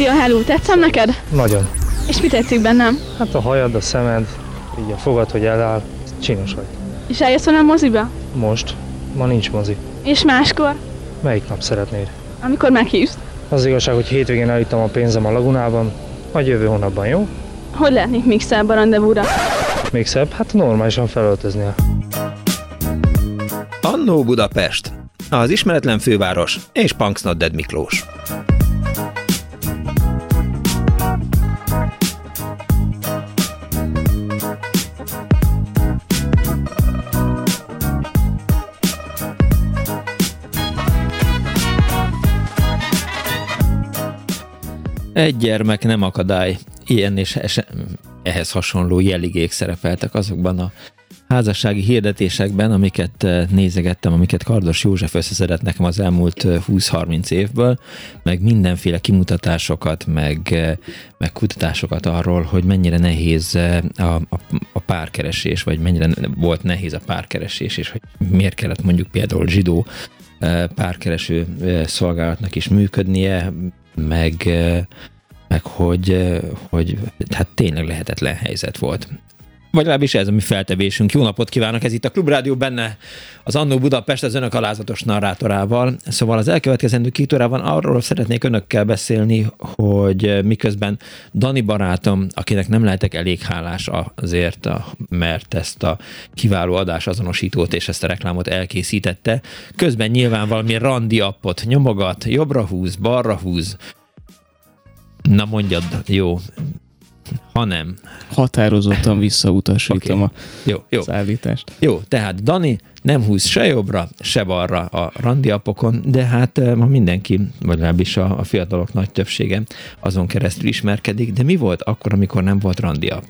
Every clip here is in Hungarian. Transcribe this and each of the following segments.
Szia, hello, tetszem neked? Nagyon. És mi tetszik bennem? Hát a hajad, a szemed, így a fogad, hogy eláll, csinos vagy. És eljössz a moziba? Most. Ma nincs mozi. És máskor? Melyik nap szeretnéd? Amikor meghívsz. Az igazság, hogy hétvégén elittem a pénzem a lagunában, majd jövő hónapban, jó? Hogy lehetnék még szebb a rendezvúra? Még szebb? Hát normálisan felöltöznél. Annó Budapest, az ismeretlen főváros és Punksnodded Miklós. Egy gyermek nem akadály. Ilyen és ehhez hasonló jelligék szerepeltek azokban a házassági hirdetésekben, amiket eh, nézegettem, amiket Kardos József összeszedett nekem az elmúlt 20-30 eh, évből, meg mindenféle kimutatásokat, meg, eh, meg kutatásokat arról, hogy mennyire nehéz a, a, a párkeresés, vagy mennyire volt nehéz a párkeresés, és hogy miért kellett mondjuk például zsidó párkereső szolgálatnak is működnie, meg, meg hogy, hogy hát tényleg lehetetlen helyzet volt. Vagy legalábbis ez a mi feltevésünk. Jó napot kívánok, ez itt a Klubrádió benne az Annó Budapest az önök alázatos narrátorával. Szóval az elkövetkezendő két órában arról szeretnék önökkel beszélni, hogy miközben Dani barátom, akinek nem lehetek elég hálás azért, mert ezt a kiváló adás azonosítót és ezt a reklámot elkészítette, közben nyilván valami randi appot nyomogat, jobbra húz, balra húz, Na mondjad, jó, ha nem. Határozottan visszautasítom okay. a jó, jó. szállítást. Jó, tehát Dani nem húz se jobbra, se balra a randiapokon, de hát eh, ma mindenki, vagy legalábbis a, a fiatalok nagy többsége azon keresztül ismerkedik, de mi volt akkor, amikor nem volt randiap?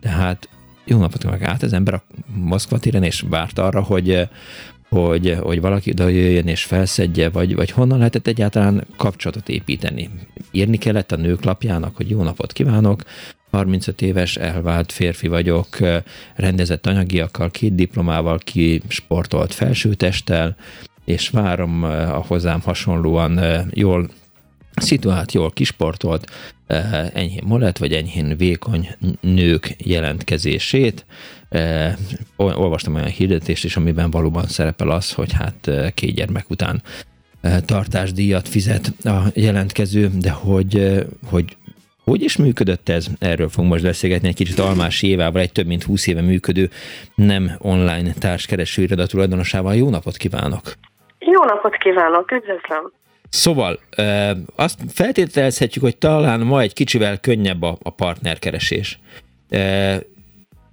Tehát jó napot meg át az ember a Moszkva téren, és várt arra, hogy, eh, hogy, hogy valaki oda jöjjön és felszedje, vagy, vagy honnan lehetett egyáltalán kapcsolatot építeni. Írni kellett a nők lapjának, hogy jó napot kívánok, 35 éves elvált férfi vagyok, rendezett anyagiakkal, két diplomával, ki sportolt felsőtesttel, és várom a hozzám hasonlóan jól szituált, jól kisportolt, enyhén molet, vagy enyhén vékony nők jelentkezését, olvastam olyan hirdetést is, amiben valóban szerepel az, hogy hát két gyermek után tartásdíjat fizet a jelentkező, de hogy, hogy hogy is működött ez? Erről fogunk most beszélgetni egy kicsit Almás Évával, egy több mint 20 éve működő nem online társkereső iroda tulajdonosával. Jó napot kívánok! Jó napot kívánok, üdvözlöm! Szóval azt feltételezhetjük, hogy talán ma egy kicsivel könnyebb a, a partnerkeresés.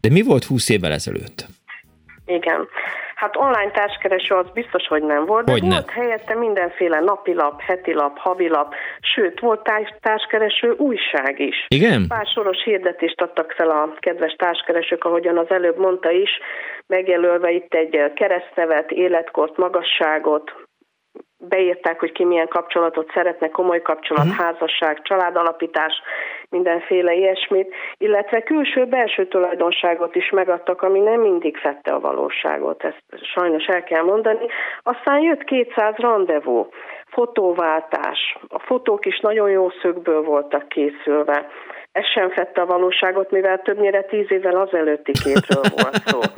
De mi volt 20 évvel ezelőtt? Igen. Hát online társkereső az biztos, hogy nem volt, de hogy volt ne? helyette mindenféle napilap, hetilap, havilap, sőt, volt társkereső újság is. Igen? Pár soros hirdetést adtak fel a kedves társkeresők, ahogyan az előbb mondta is, megjelölve itt egy keresztnevet, életkort, magasságot, beírták, hogy ki milyen kapcsolatot szeretne, komoly kapcsolat, uh-huh. házasság, családalapítás, mindenféle ilyesmit, illetve külső-belső tulajdonságot is megadtak, ami nem mindig fette a valóságot, ezt sajnos el kell mondani. Aztán jött 200 rendezvú, fotóváltás, a fotók is nagyon jó szögből voltak készülve, ez sem fette a valóságot, mivel többnyire tíz évvel azelőtti képről volt szó.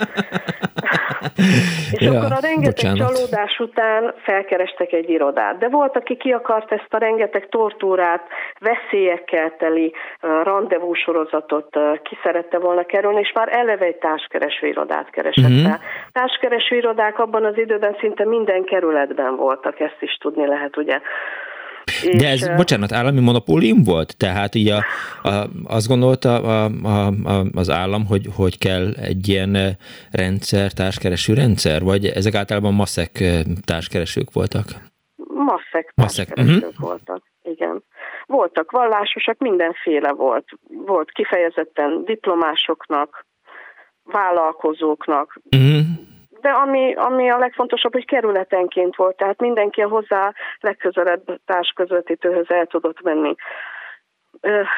és ja, akkor a rengeteg bocsánat. csalódás után felkerestek egy irodát. De volt, aki ki akart ezt a rengeteg tortúrát, veszélyekkel teli rendezvú sorozatot ki szerette volna kerülni, és már eleve egy társkereső irodát keresett uh-huh. Társkereső irodák abban az időben szinte minden kerületben voltak, ezt is tudni lehet, ugye. De ez, és, bocsánat, állami monopólium volt? Tehát így a, a, azt gondolta a, a, a, az állam, hogy, hogy kell egy ilyen rendszer, társkereső rendszer, vagy ezek általában maszek társkeresők voltak? Maszek társkeresők uh-huh. voltak, igen. Voltak vallásosak, mindenféle volt. Volt kifejezetten diplomásoknak, vállalkozóknak, uh-huh de ami, ami a legfontosabb, hogy kerületenként volt, tehát mindenki a hozzá legközelebb társközvetítőhöz el tudott menni.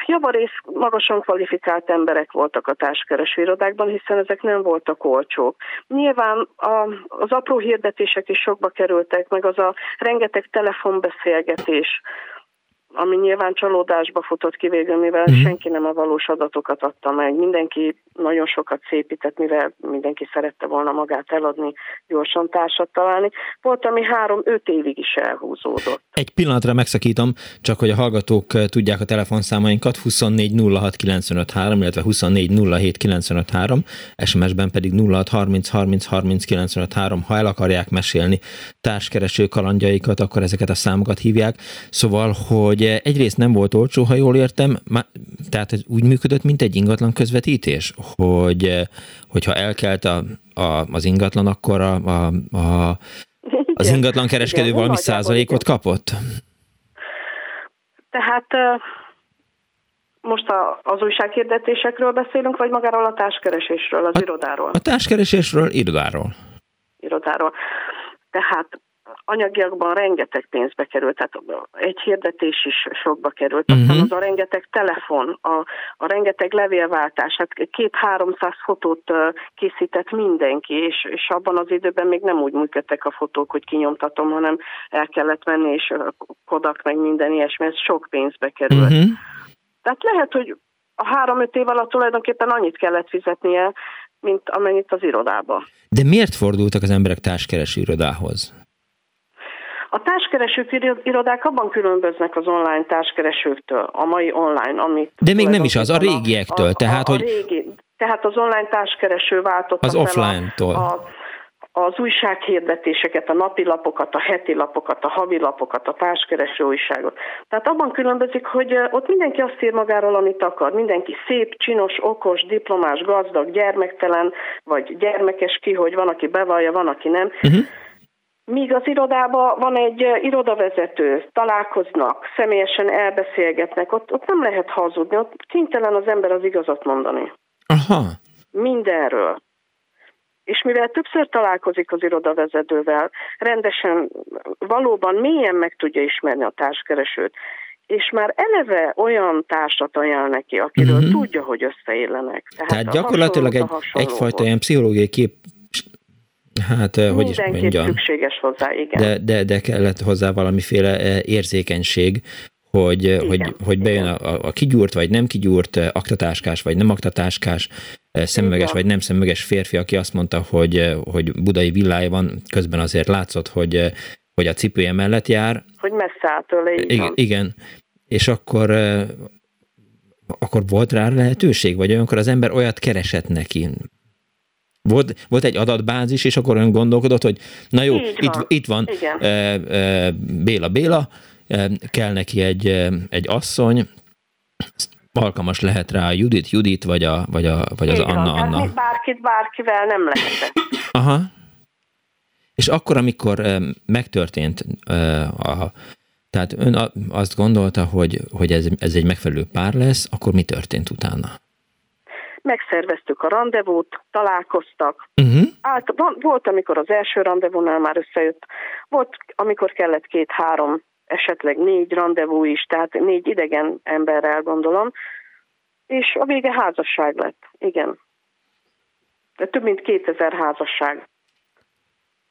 Javarész magasan kvalifikált emberek voltak a társkereső irodákban, hiszen ezek nem voltak olcsók. Nyilván a, az apró hirdetések is sokba kerültek, meg az a rengeteg telefonbeszélgetés, ami nyilván csalódásba futott ki végül, mivel uh-huh. senki nem a valós adatokat adta meg. Mindenki nagyon sokat szépített, mivel mindenki szerette volna magát eladni, gyorsan társat találni. Volt, ami három-öt évig is elhúzódott. Egy pillanatra megszakítom, csak hogy a hallgatók tudják a telefonszámainkat, 24 06 953, illetve 24 07 953, SMS-ben pedig 06 30 30 30 953. Ha el akarják mesélni társkereső kalandjaikat, akkor ezeket a számokat hívják. Szóval, hogy egyrészt nem volt olcsó, ha jól értem, tehát ez úgy működött, mint egy ingatlan közvetítés, hogy hogyha elkelt a, a, az ingatlan, akkor a, a, a, az ingatlan kereskedő igen, valami százalékot igen. kapott? Tehát most a, az újsághirdetésekről beszélünk, vagy magáról a társkeresésről, az a, irodáról? A társkeresésről, irodáról. Irodáról. Tehát anyagiakban rengeteg pénzbe került, tehát egy hirdetés is sokba került, aztán uh-huh. az a rengeteg telefon, a, a rengeteg levélváltás, hát két-háromszáz fotót készített mindenki, és, és abban az időben még nem úgy működtek a fotók, hogy kinyomtatom, hanem el kellett menni, és Kodak meg minden ilyesmi, ez sok pénzbe került. Uh-huh. Tehát lehet, hogy a három-öt év alatt tulajdonképpen annyit kellett fizetnie, mint amennyit az irodába. De miért fordultak az emberek társkereső irodához? A társkereső irodák abban különböznek az online társkeresőktől, a mai online, amit... De még nem is az, a régiektől, a, a, tehát, a, hogy... régi, tehát az online társkereső váltott az offline-tól. A, a, az újsághirdetéseket, a napi lapokat, a heti lapokat, a havi lapokat, a társkereső újságot. Tehát abban különbözik, hogy ott mindenki azt ír magáról, amit akar. Mindenki szép, csinos, okos, diplomás, gazdag, gyermektelen, vagy gyermekes ki, hogy van, aki bevallja, van, aki nem. Uh-huh. Míg az irodában van egy irodavezető, találkoznak, személyesen elbeszélgetnek, ott, ott nem lehet hazudni, ott kénytelen az ember az igazat mondani. Aha. Mindenről. És mivel többször találkozik az irodavezetővel, rendesen, valóban mélyen meg tudja ismerni a társkeresőt, és már eleve olyan társat ajánl neki, akiről uh-huh. tudja, hogy összeillenek. Tehát, Tehát gyakorlatilag egy, egyfajta ilyen pszichológiai kép Hát, Mindenképp hogy is mondjam. szükséges hozzá, igen. De, de, de kellett hozzá valamiféle érzékenység, hogy, igen, hogy, hogy bejön a, a kigyúrt vagy nem kigyúrt, aktatáskás vagy nem aktatáskás, szemüveges vagy nem szemüveges férfi, aki azt mondta, hogy, hogy budai villája van, közben azért látszott, hogy, hogy a cipője mellett jár. Hogy messze áll tőle, igen, igen. És akkor akkor volt rá lehetőség, vagy olyankor az ember olyat keresett neki, volt, volt egy adatbázis, és akkor ön gondolkodott, hogy na jó, itt van, itt van e, e, Béla Béla, e, kell neki egy, egy asszony, alkalmas lehet rá a Judit Judit, vagy, a, vagy, a, vagy az Anna van, Anna. Hát bárkit bárkivel nem lehetett. Aha. És akkor, amikor megtörtént a, tehát ön azt gondolta, hogy, hogy ez, ez egy megfelelő pár lesz, akkor mi történt utána? Megszerveztük a rendezvút, találkoztak. Uh-huh. Át, volt, amikor az első rendezvúnál már összejött, volt, amikor kellett két-három, esetleg négy rendezvú is, tehát négy idegen emberrel gondolom, és a vége házasság lett, igen. De több mint 2000 házasság.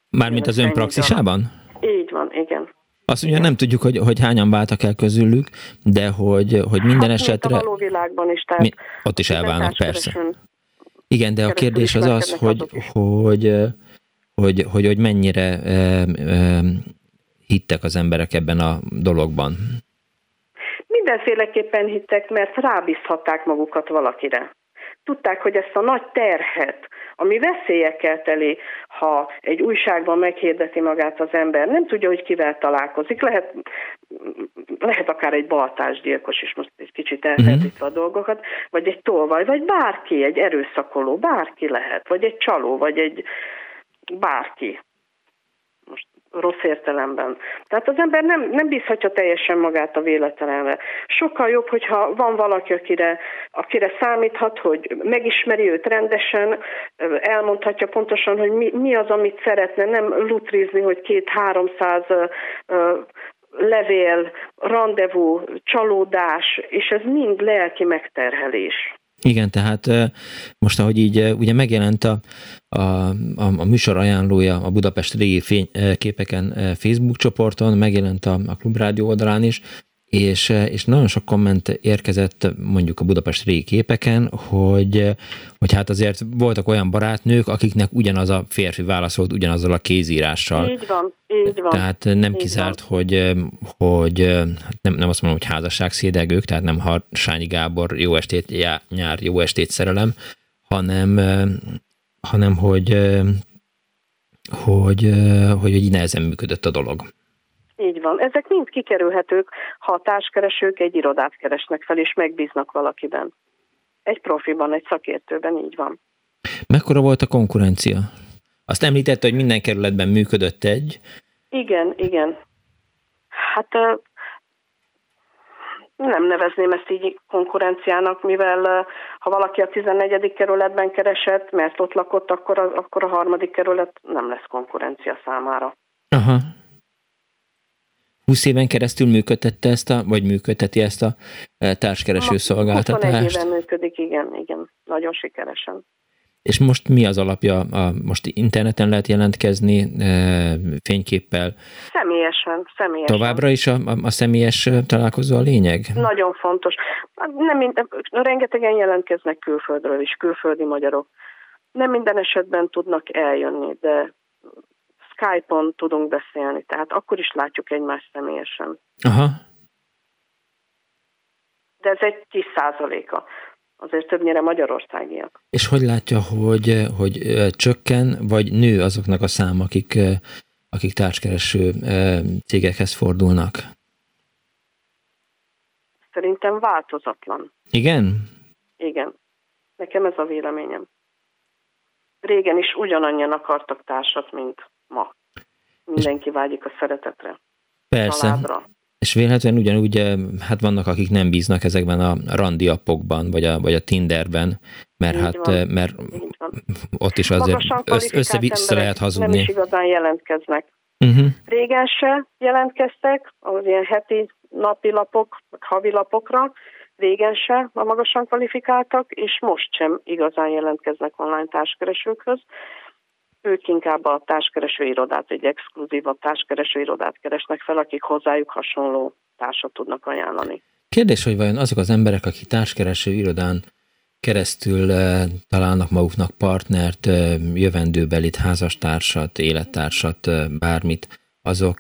Mármint az ön praxisában? Így van, igen. Azt ugye nem tudjuk, hogy, hogy hányan váltak el közülük, de hogy, hogy minden hát, esetre... a való világban is, tehát... Mi, ott is elválnak, persze. Igen, de a kérdés az az, hogy, hogy, hogy, hogy, hogy mennyire e, e, hittek az emberek ebben a dologban. Mindenféleképpen hittek, mert rábízhatták magukat valakire. Tudták, hogy ezt a nagy terhet, ami veszélyekkel teli, ha egy újságban meghirdeti magát az ember, nem tudja, hogy kivel találkozik, lehet, lehet akár egy baltásgyilkos is, most egy kicsit elferdítve a mhm. dolgokat, vagy egy tolvaj, vagy bárki, egy erőszakoló, bárki lehet, vagy egy csaló, vagy egy bárki rossz értelemben. Tehát az ember nem, nem bízhatja teljesen magát a véletlenre. Sokkal jobb, hogyha van valaki, akire, akire számíthat, hogy megismeri őt rendesen, elmondhatja pontosan, hogy mi, mi az, amit szeretne, nem lutrizni, hogy két-háromszáz levél, rendezvú, csalódás, és ez mind lelki megterhelés. Igen, tehát most, ahogy így ugye megjelent a, a, a, a műsor ajánlója a Budapest régi fényképeken Facebook csoporton, megjelent a, a Klubrádió oldalán is, és, és nagyon sok komment érkezett mondjuk a Budapest régi képeken, hogy, hogy hát azért voltak olyan barátnők, akiknek ugyanaz a férfi válaszolt ugyanazzal a kézírással. Így van, így van. Tehát nem kizárt, van. hogy, hogy hát nem, nem azt mondom, hogy házasságszédegők, tehát nem Harsányi Gábor jó estét, já, nyár, jó estét szerelem, hanem, hanem hogy, hogy, hogy, hogy így nehezen működött a dolog. Így van. Ezek mind kikerülhetők, ha a társkeresők egy irodát keresnek fel, és megbíznak valakiben. Egy profiban, egy szakértőben, így van. Mekkora volt a konkurencia? Azt említette, hogy minden kerületben működött egy. Igen, igen. Hát nem nevezném ezt így konkurenciának, mivel ha valaki a 14. kerületben keresett, mert ott lakott, akkor a, akkor a harmadik kerület nem lesz konkurencia számára. Aha. 20 éven keresztül működtette ezt a, vagy működteti ezt a e, társkereső szolgáltatást? 21 éven működik, igen, igen, nagyon sikeresen. És most mi az alapja? A, most interneten lehet jelentkezni e, fényképpel? Személyesen, személyesen. Továbbra is a, a, a személyes találkozó a lényeg? Nagyon fontos. Nem minden, rengetegen jelentkeznek külföldről is, külföldi magyarok. Nem minden esetben tudnak eljönni, de Skype-on tudunk beszélni, tehát akkor is látjuk egymást személyesen. Aha. De ez egy kis százaléka. Azért többnyire magyarországiak. És hogy látja, hogy, hogy csökken, vagy nő azoknak a szám, akik, akik társkereső cégekhez fordulnak? Szerintem változatlan. Igen? Igen. Nekem ez a véleményem. Régen is ugyanannyian akartak társat, mint ma. Mindenki vágyik a szeretetre. Persze. Családra. És véletlenül ugyanúgy, eh, hát vannak, akik nem bíznak ezekben a randi appokban, vagy a, vagy a Tinderben, mert Így hát, van. Eh, mert ott is azért össze-vissza lehet hazudni. Nem is igazán jelentkeznek. Uh-huh. Régen se jelentkeztek, az ilyen heti napi lapok, vagy havi lapokra, régen se a magasan kvalifikáltak, és most sem igazán jelentkeznek online társkeresőkhöz ők inkább a társkereső irodát, egy exkluzívabb társkereső irodát keresnek fel, akik hozzájuk hasonló társat tudnak ajánlani. Kérdés, hogy vajon azok az emberek, akik társkereső irodán keresztül uh, találnak maguknak partnert, uh, jövendőbelit, házastársat, élettársat, uh, bármit, azok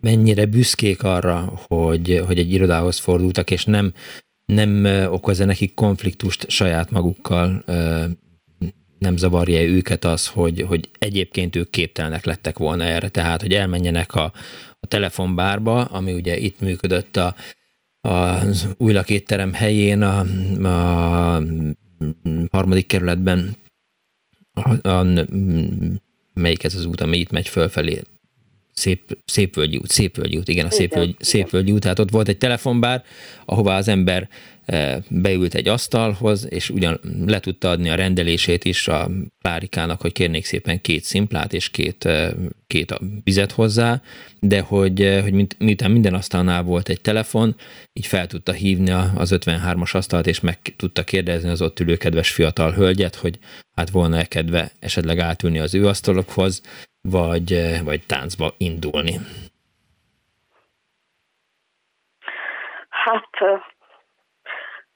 mennyire büszkék arra, hogy, hogy egy irodához fordultak, és nem, nem okoz-e nekik konfliktust saját magukkal, nem zavarja őket az, hogy, hogy egyébként ők képtelnek lettek volna erre, tehát hogy elmenjenek a, a telefonbárba, ami ugye itt működött a, az új lakétterem helyén, a, a harmadik kerületben, a, a, melyik ez az út, ami itt megy fölfelé, Szép, Szépvölgyi út, Szépvölgyi út, igen, a Szépvölgyi, Szépvölgyi út, tehát ott volt egy telefonbár, ahová az ember eh, beült egy asztalhoz, és ugyan le tudta adni a rendelését is a Klárikának, hogy kérnék szépen két szimplát és két, eh, két vizet hozzá, de hogy, eh, hogy miután minden asztalnál volt egy telefon, így fel tudta hívni az 53-as asztalt, és meg tudta kérdezni az ott ülő kedves fiatal hölgyet, hogy hát volna-e kedve esetleg átülni az ő asztalokhoz, vagy, eh, vagy táncba indulni? Hát eh,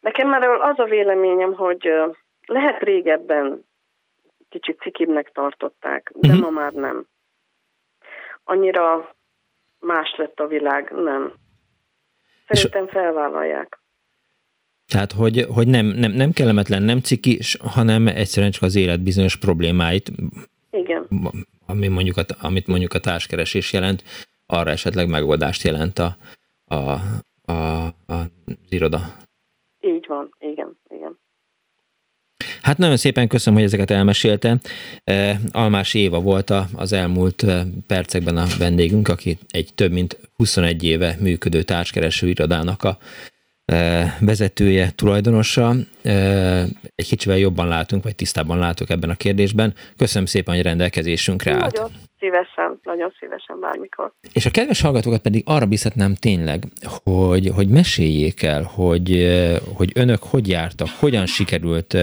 nekem már az a véleményem, hogy eh, lehet régebben kicsit cikibbnek tartották, de uh-huh. ma már nem. Annyira más lett a világ, nem. Szerintem felvállalják. Tehát, hogy, hogy nem, nem, nem kellemetlen, nem ciki, hanem egyszerűen csak az élet bizonyos problémáit Igen ami mondjuk a, amit mondjuk a társkeresés jelent, arra esetleg megoldást jelent a, a, a, a, az iroda. Így van, igen, igen. Hát nagyon szépen köszönöm, hogy ezeket elmesélte. E, Almás Éva volt az elmúlt e, percekben a vendégünk, aki egy több mint 21 éve működő társkereső irodának a vezetője, tulajdonosa. Egy kicsivel jobban látunk, vagy tisztában látok ebben a kérdésben. Köszönöm szépen, hogy rendelkezésünkre állt. Nagyon szívesen, nagyon szívesen bármikor. És a kedves hallgatókat pedig arra biztatnám tényleg, hogy, hogy meséljék el, hogy, hogy önök hogy jártak, hogyan sikerült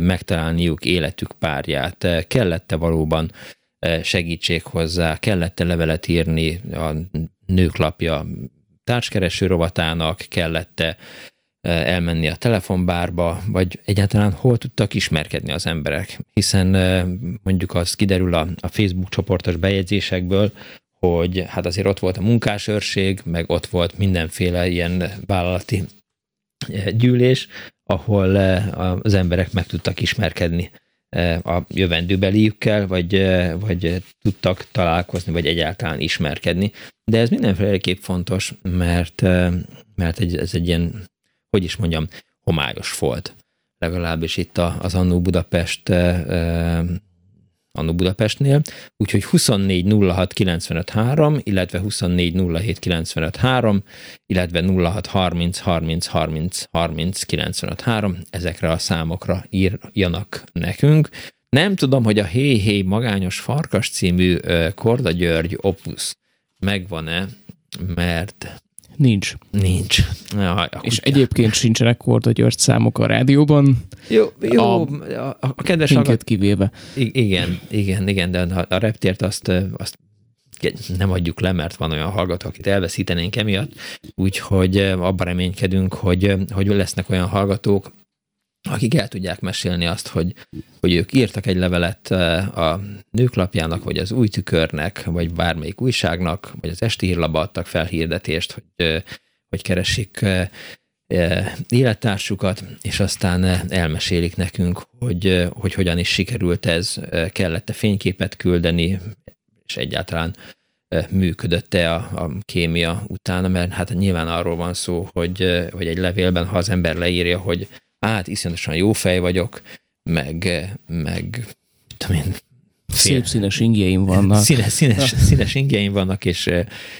megtalálniuk életük párját, kellette valóban segítség hozzá, kellette levelet írni a nőklapja társkereső rovatának, kellett-e elmenni a telefonbárba, vagy egyáltalán hol tudtak ismerkedni az emberek. Hiszen mondjuk az kiderül a, a Facebook csoportos bejegyzésekből, hogy hát azért ott volt a munkásőrség, meg ott volt mindenféle ilyen vállalati gyűlés, ahol az emberek meg tudtak ismerkedni a jövendőbeliükkel, vagy, vagy tudtak találkozni, vagy egyáltalán ismerkedni. De ez mindenféleképp fontos, mert, mert ez egy ilyen hogy is mondjam, homályos volt. Legalábbis itt az Annó Budapest Annó Budapestnél, úgyhogy 24 06 95 3, illetve 24 07 95 3, illetve 06 30 30 30 30 95 3, ezekre a számokra írjanak nekünk. Nem tudom, hogy a Hé Hé Magányos Farkas című Korda György opus megvan-e, mert Nincs. Nincs. Ja, és egyébként sincsenek Korda György számok a rádióban. Jó, jó a, a, a kedves hallgat... kivéve. Igen, igen, igen, de a, a reptért azt, azt nem adjuk le, mert van olyan hallgató, akit elveszítenénk emiatt, úgyhogy abban reménykedünk, hogy, hogy lesznek olyan hallgatók, akik el tudják mesélni azt, hogy, hogy ők írtak egy levelet eh, a nőklapjának, vagy az új tükörnek, vagy bármelyik újságnak, vagy az esti hírlaba adtak fel hirdetést, hogy, eh, hogy keresik eh, élettársukat, és aztán elmesélik nekünk, hogy, hogy hogyan is sikerült ez, kellett-e fényképet küldeni, és egyáltalán működött-e a, a kémia utána, mert hát nyilván arról van szó, hogy, hogy egy levélben, ha az ember leírja, hogy hát iszonyatosan jó fej vagyok, meg, meg tudom én, Szép színes ingjeim vannak. Színes, színes, színes ingjeim vannak, és,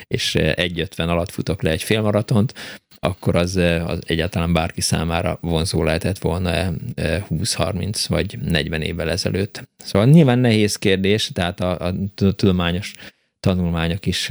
és 1.50 alatt futok le egy félmaratont, akkor az, az egyáltalán bárki számára vonzó lehetett volna 20-30 vagy 40 évvel ezelőtt. Szóval nyilván nehéz kérdés, tehát a, a tudományos tanulmányok is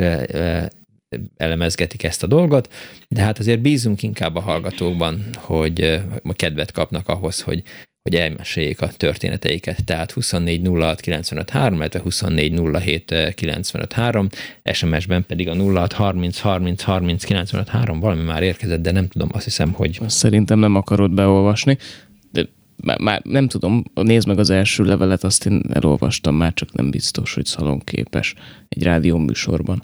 elemezgetik ezt a dolgot, de hát azért bízunk inkább a hallgatókban, hogy kedvet kapnak ahhoz, hogy, hogy elmeséljék a történeteiket. Tehát 24 06 95 3, illetve 24 07 95 3, SMS-ben pedig a 06 30 30 30 95 3, valami már érkezett, de nem tudom, azt hiszem, hogy... Szerintem nem akarod beolvasni, de már, már nem tudom, nézd meg az első levelet, azt én elolvastam, már csak nem biztos, hogy szalonképes egy rádió műsorban.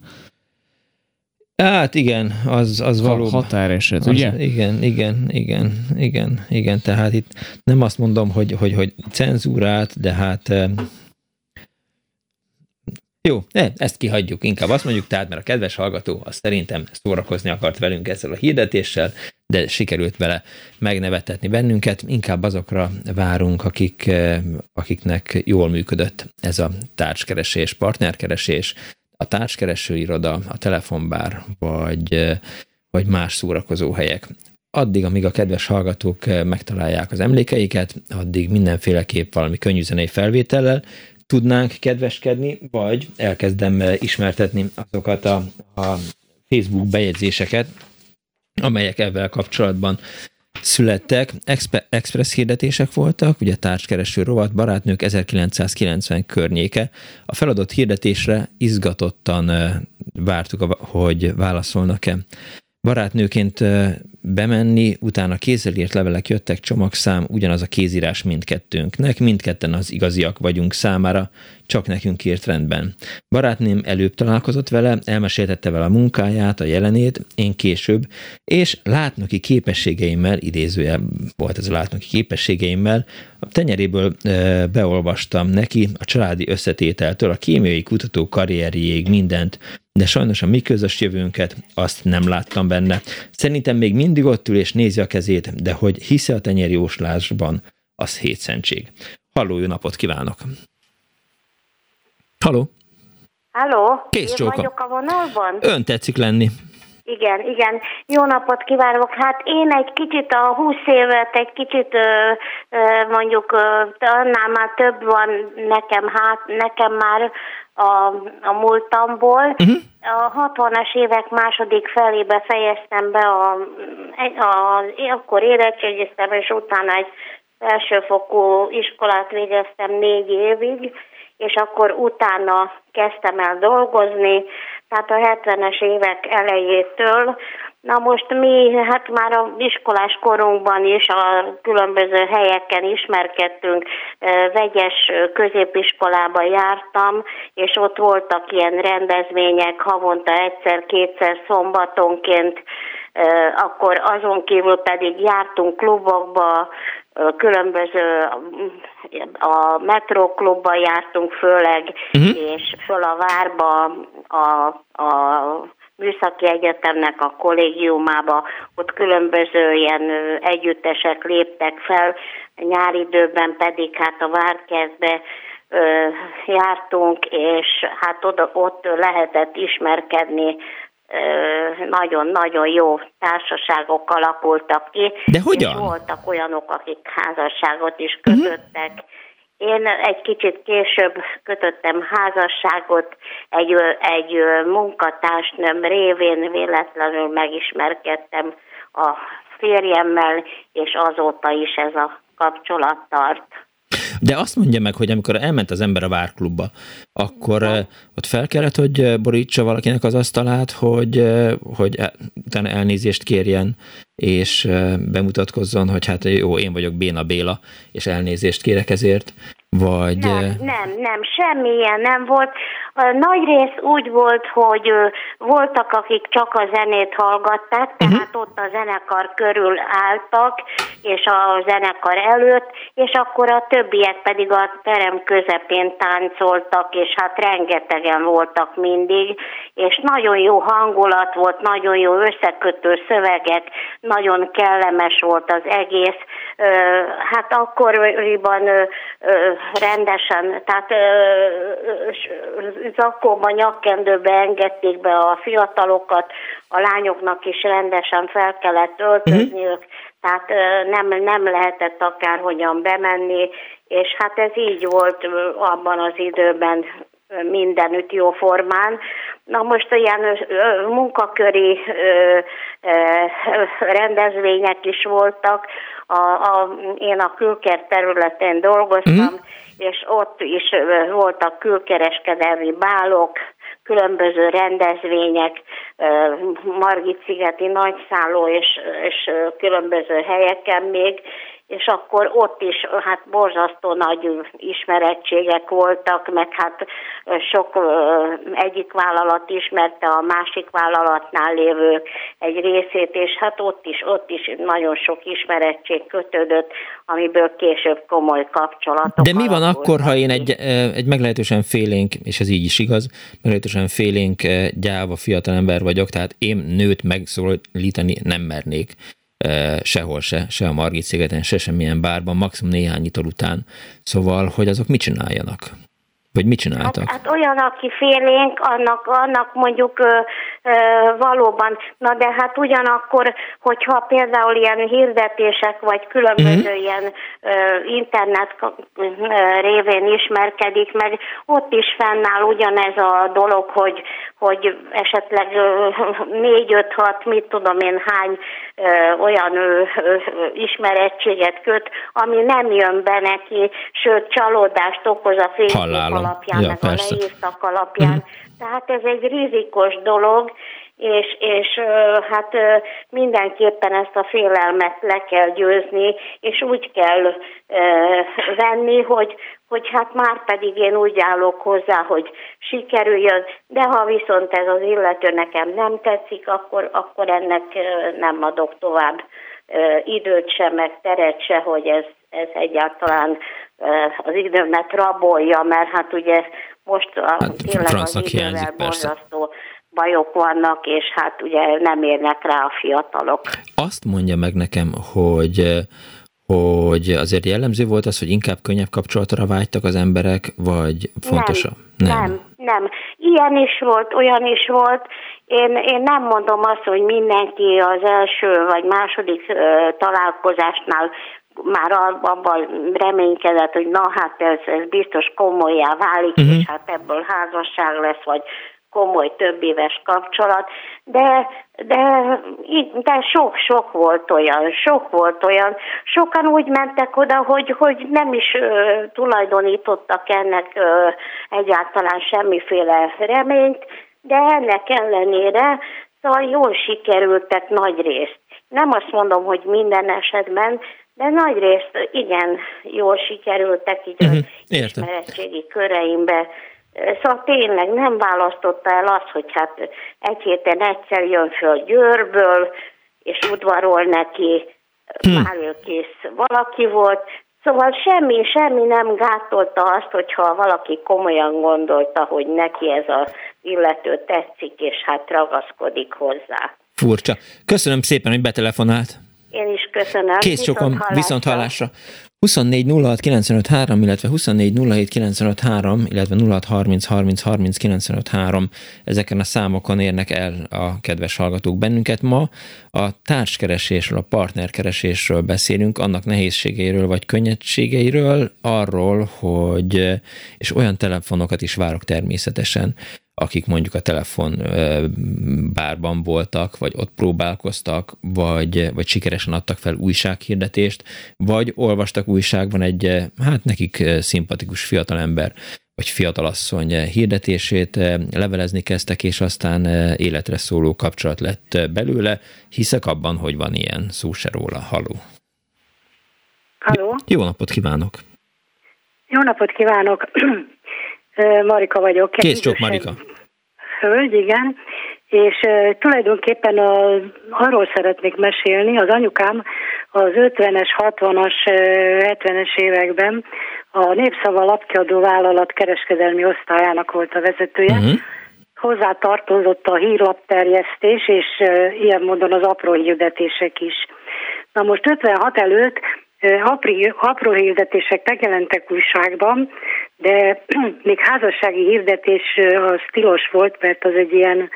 Hát igen, az, az valóban. Határeset, ugye? Az, igen, igen, igen, igen, igen, tehát itt nem azt mondom, hogy, hogy, hogy cenzúrát, de hát jó, ne, ezt kihagyjuk, inkább azt mondjuk, tehát mert a kedves hallgató az szerintem szórakozni akart velünk ezzel a hirdetéssel, de sikerült vele megnevetetni bennünket, inkább azokra várunk, akik, akiknek jól működött ez a társkeresés, partnerkeresés, a társkereső iroda, a telefonbár, vagy, vagy más szórakozó helyek. Addig, amíg a kedves hallgatók megtalálják az emlékeiket, addig mindenféleképp valami könnyűzenei felvétellel tudnánk kedveskedni, vagy elkezdem ismertetni azokat a, a Facebook bejegyzéseket, amelyek ebben kapcsolatban születtek, express hirdetések voltak, ugye társkereső rovat, barátnők 1990 környéke. A feladott hirdetésre izgatottan vártuk, hogy válaszolnak-e. Barátnőként bemenni, utána kézzel írt levelek jöttek, csomagszám, ugyanaz a kézírás mindkettőnknek, mindketten az igaziak vagyunk számára, csak nekünk írt rendben. Barátném előbb találkozott vele, elmeséltette vele a munkáját, a jelenét, én később, és látnoki képességeimmel, idézője volt ez a látnoki képességeimmel, a tenyeréből beolvastam neki a családi összetételtől, a kémiai kutató karrierjéig mindent, de sajnos a mi közös jövőnket azt nem láttam benne. Szerintem még mindig ott ül és nézi a kezét, de hogy hisze a tenyerjóslásban, az hétszentség. Halló, jó napot kívánok! Halló! Halló! Kész Én vagyok a vonalban? Ön tetszik lenni. Igen, igen. Jó napot kívánok. Hát én egy kicsit a 20 évet, egy kicsit ö, ö, mondjuk ö, annál már több van nekem, hát nekem már a, a múltamból. Uh-huh. A 60-as évek második felébe fejeztem be, a, a, a, akkor érettségiztem, és utána egy felsőfokú iskolát végeztem négy évig, és akkor utána kezdtem el dolgozni, tehát a 70-es évek elejétől. Na most mi, hát már a iskolás korunkban is a különböző helyeken ismerkedtünk, vegyes középiskolába jártam, és ott voltak ilyen rendezvények havonta egyszer-kétszer szombatonként, akkor azon kívül pedig jártunk klubokba, különböző a metróklubba jártunk főleg, uh-huh. és föl a várba a, a műszaki egyetemnek a kollégiumába, ott különböző ilyen együttesek léptek fel, nyári időben pedig hát a várkertbe jártunk, és hát oda, ott lehetett ismerkedni nagyon-nagyon jó társaságok alakultak ki. De hogyan? És voltak olyanok, akik házasságot is kötöttek. Uh-huh. Én egy kicsit később kötöttem házasságot, egy, egy munkatársnőm révén véletlenül megismerkedtem a férjemmel, és azóta is ez a kapcsolat tart. De azt mondja meg, hogy amikor elment az ember a várklubba, akkor ja. ott fel kellett, hogy borítsa valakinek az asztalát, hogy, hogy utána elnézést kérjen, és bemutatkozzon, hogy hát jó, én vagyok Béna Béla, és elnézést kérek ezért, vagy... Nem, nem, nem, semmilyen nem volt. A nagy rész úgy volt, hogy voltak, akik csak a zenét hallgatták, mhm. tehát uh-huh. ott a zenekar körül álltak, és a zenekar előtt, és akkor a többiek pedig a terem közepén táncoltak, és hát rengetegen voltak mindig, és nagyon jó hangulat volt, nagyon jó összekötő szövegek, nagyon kellemes volt az egész. Hát akkoriban rendesen, tehát zakóba, nyakkendőbe engedték be a fiatalokat, a lányoknak is rendesen fel kellett öltözniük, uh-huh. tehát nem, nem lehetett akárhogyan bemenni, és hát ez így volt abban az időben mindenütt jó formán. Na most ilyen munkaköri rendezvények is voltak. A, a, én a külker területén dolgoztam, mm. és ott is voltak külkereskedelmi bálok, különböző rendezvények, Margit-szigeti nagyszálló és, és különböző helyeken még, és akkor ott is hát borzasztó nagy ismerettségek voltak, meg hát sok egyik vállalat ismerte a másik vállalatnál lévő egy részét, és hát ott is, ott is nagyon sok ismerettség kötődött, amiből később komoly kapcsolatok. De mi van akkor, ha én egy, egy meglehetősen félénk, és ez így is igaz, meglehetősen félénk gyáva fiatalember vagyok, tehát én nőt megszólítani nem mernék sehol se, se a Margit szigeten, se semmilyen bárban, maximum néhány ital után. Szóval, hogy azok mit csináljanak? Vagy mit csináltak? Hát, hát olyan, aki félénk, annak, annak mondjuk valóban, na de hát ugyanakkor, hogyha például ilyen hirdetések, vagy különböző uh-huh. ilyen internet révén ismerkedik meg, ott is fennáll ugyanez a dolog, hogy, hogy esetleg négy-öt-hat, mit tudom én hány olyan ismerettséget köt, ami nem jön be neki, sőt csalódást okoz a Facebook alapján, ja, meg persze. a leírtak alapján. Mm. Tehát ez egy rizikos dolog, és, és hát mindenképpen ezt a félelmet le kell győzni, és úgy kell venni, hogy, hogy hát már pedig én úgy állok hozzá, hogy sikerüljön, de ha viszont ez az illető nekem nem tetszik, akkor, akkor ennek nem adok tovább időt se, meg teret se, hogy ez, ez egyáltalán az időmet rabolja, mert hát ugye most a, hát, tényleg az idővel borzasztó bajok vannak, és hát ugye nem érnek rá a fiatalok. Azt mondja meg nekem, hogy hogy azért jellemző volt az, hogy inkább könnyebb kapcsolatra vágytak az emberek, vagy fontosabb? Nem, nem, nem. nem. Ilyen is volt, olyan is volt. Én, én nem mondom azt, hogy mindenki az első vagy második uh, találkozásnál már abban reménykedett, hogy na hát ez, ez biztos komolyá válik, uh-huh. és hát ebből házasság lesz, vagy komoly több éves kapcsolat, de, de, de sok-sok volt olyan, sok volt olyan. Sokan úgy mentek oda, hogy, hogy nem is uh, tulajdonítottak ennek uh, egyáltalán semmiféle reményt, de ennek ellenére szóval jól sikerültek nagy részt. Nem azt mondom, hogy minden esetben, de nagy részt igen jól sikerültek így az értem. ismeretségi köreimbe. Szóval tényleg nem választotta el azt, hogy hát egy héten egyszer jön föl Győrből, és udvarol neki, Hm. már ő kész valaki volt. Szóval semmi, semmi nem gátolta azt, hogyha valaki komolyan gondolta, hogy neki ez az illető tetszik, és hát ragaszkodik hozzá. Furcsa. Köszönöm szépen, hogy betelefonált. Én is köszönöm. Kész sokom, hallásra. viszont hallásra. 24 06 953, illetve 24 07 953, illetve 06 30 30 30 953. Ezeken a számokon érnek el a kedves hallgatók bennünket. Ma a társkeresésről, a partnerkeresésről beszélünk, annak nehézségeiről vagy könnyedségeiről, arról, hogy, és olyan telefonokat is várok természetesen, akik mondjuk a telefon bárban voltak, vagy ott próbálkoztak, vagy, vagy sikeresen adtak fel újsághirdetést, vagy olvastak újságban egy, hát nekik szimpatikus fiatalember, vagy fiatalasszony hirdetését, levelezni kezdtek, és aztán életre szóló kapcsolat lett belőle. Hiszek abban, hogy van ilyen, szó se róla. Haló. Halló, Jó napot kívánok! jó napot kívánok! Marika vagyok. Kész csók, Marika. Hölgy, igen. És uh, tulajdonképpen a, arról szeretnék mesélni, az anyukám az 50-es, 60-as, 70-es években a Népszava lapkiadó vállalat kereskedelmi osztályának volt a vezetője. Uh-huh. Hozzá tartozott a hírlapterjesztés, és uh, ilyen módon az apró hirdetések is. Na most 56 előtt apró, apró hirdetések megjelentek újságban, de még házassági hirdetés az tilos volt, mert az egy ilyen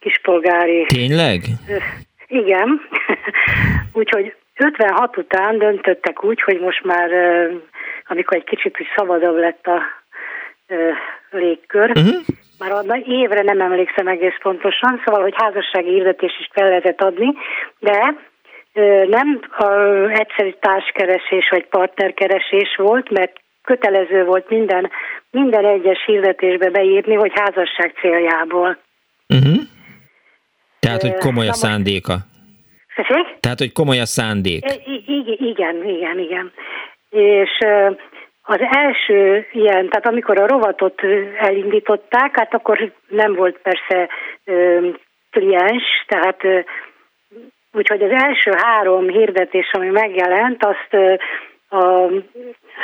kispolgári Tényleg? igen, úgyhogy 56 után döntöttek úgy, hogy most már, amikor egy kicsit is szabadabb lett a légkör, Uh-huh. már a évre nem emlékszem egész pontosan, szóval, hogy házassági hirdetés is fel lehetett adni, de nem ö, egyszerű társkeresés vagy partnerkeresés volt, mert kötelező volt minden, minden egyes hirdetésbe beírni, hogy házasság céljából. Uh-huh. Tehát, hogy komoly a szándéka. Tessék? Tehát, hogy komoly a szándék. I- igen, igen, igen. És az első ilyen, tehát amikor a rovatot elindították, hát akkor nem volt persze ö, kliens, tehát ö, úgyhogy az első három hirdetés, ami megjelent, azt ö, a,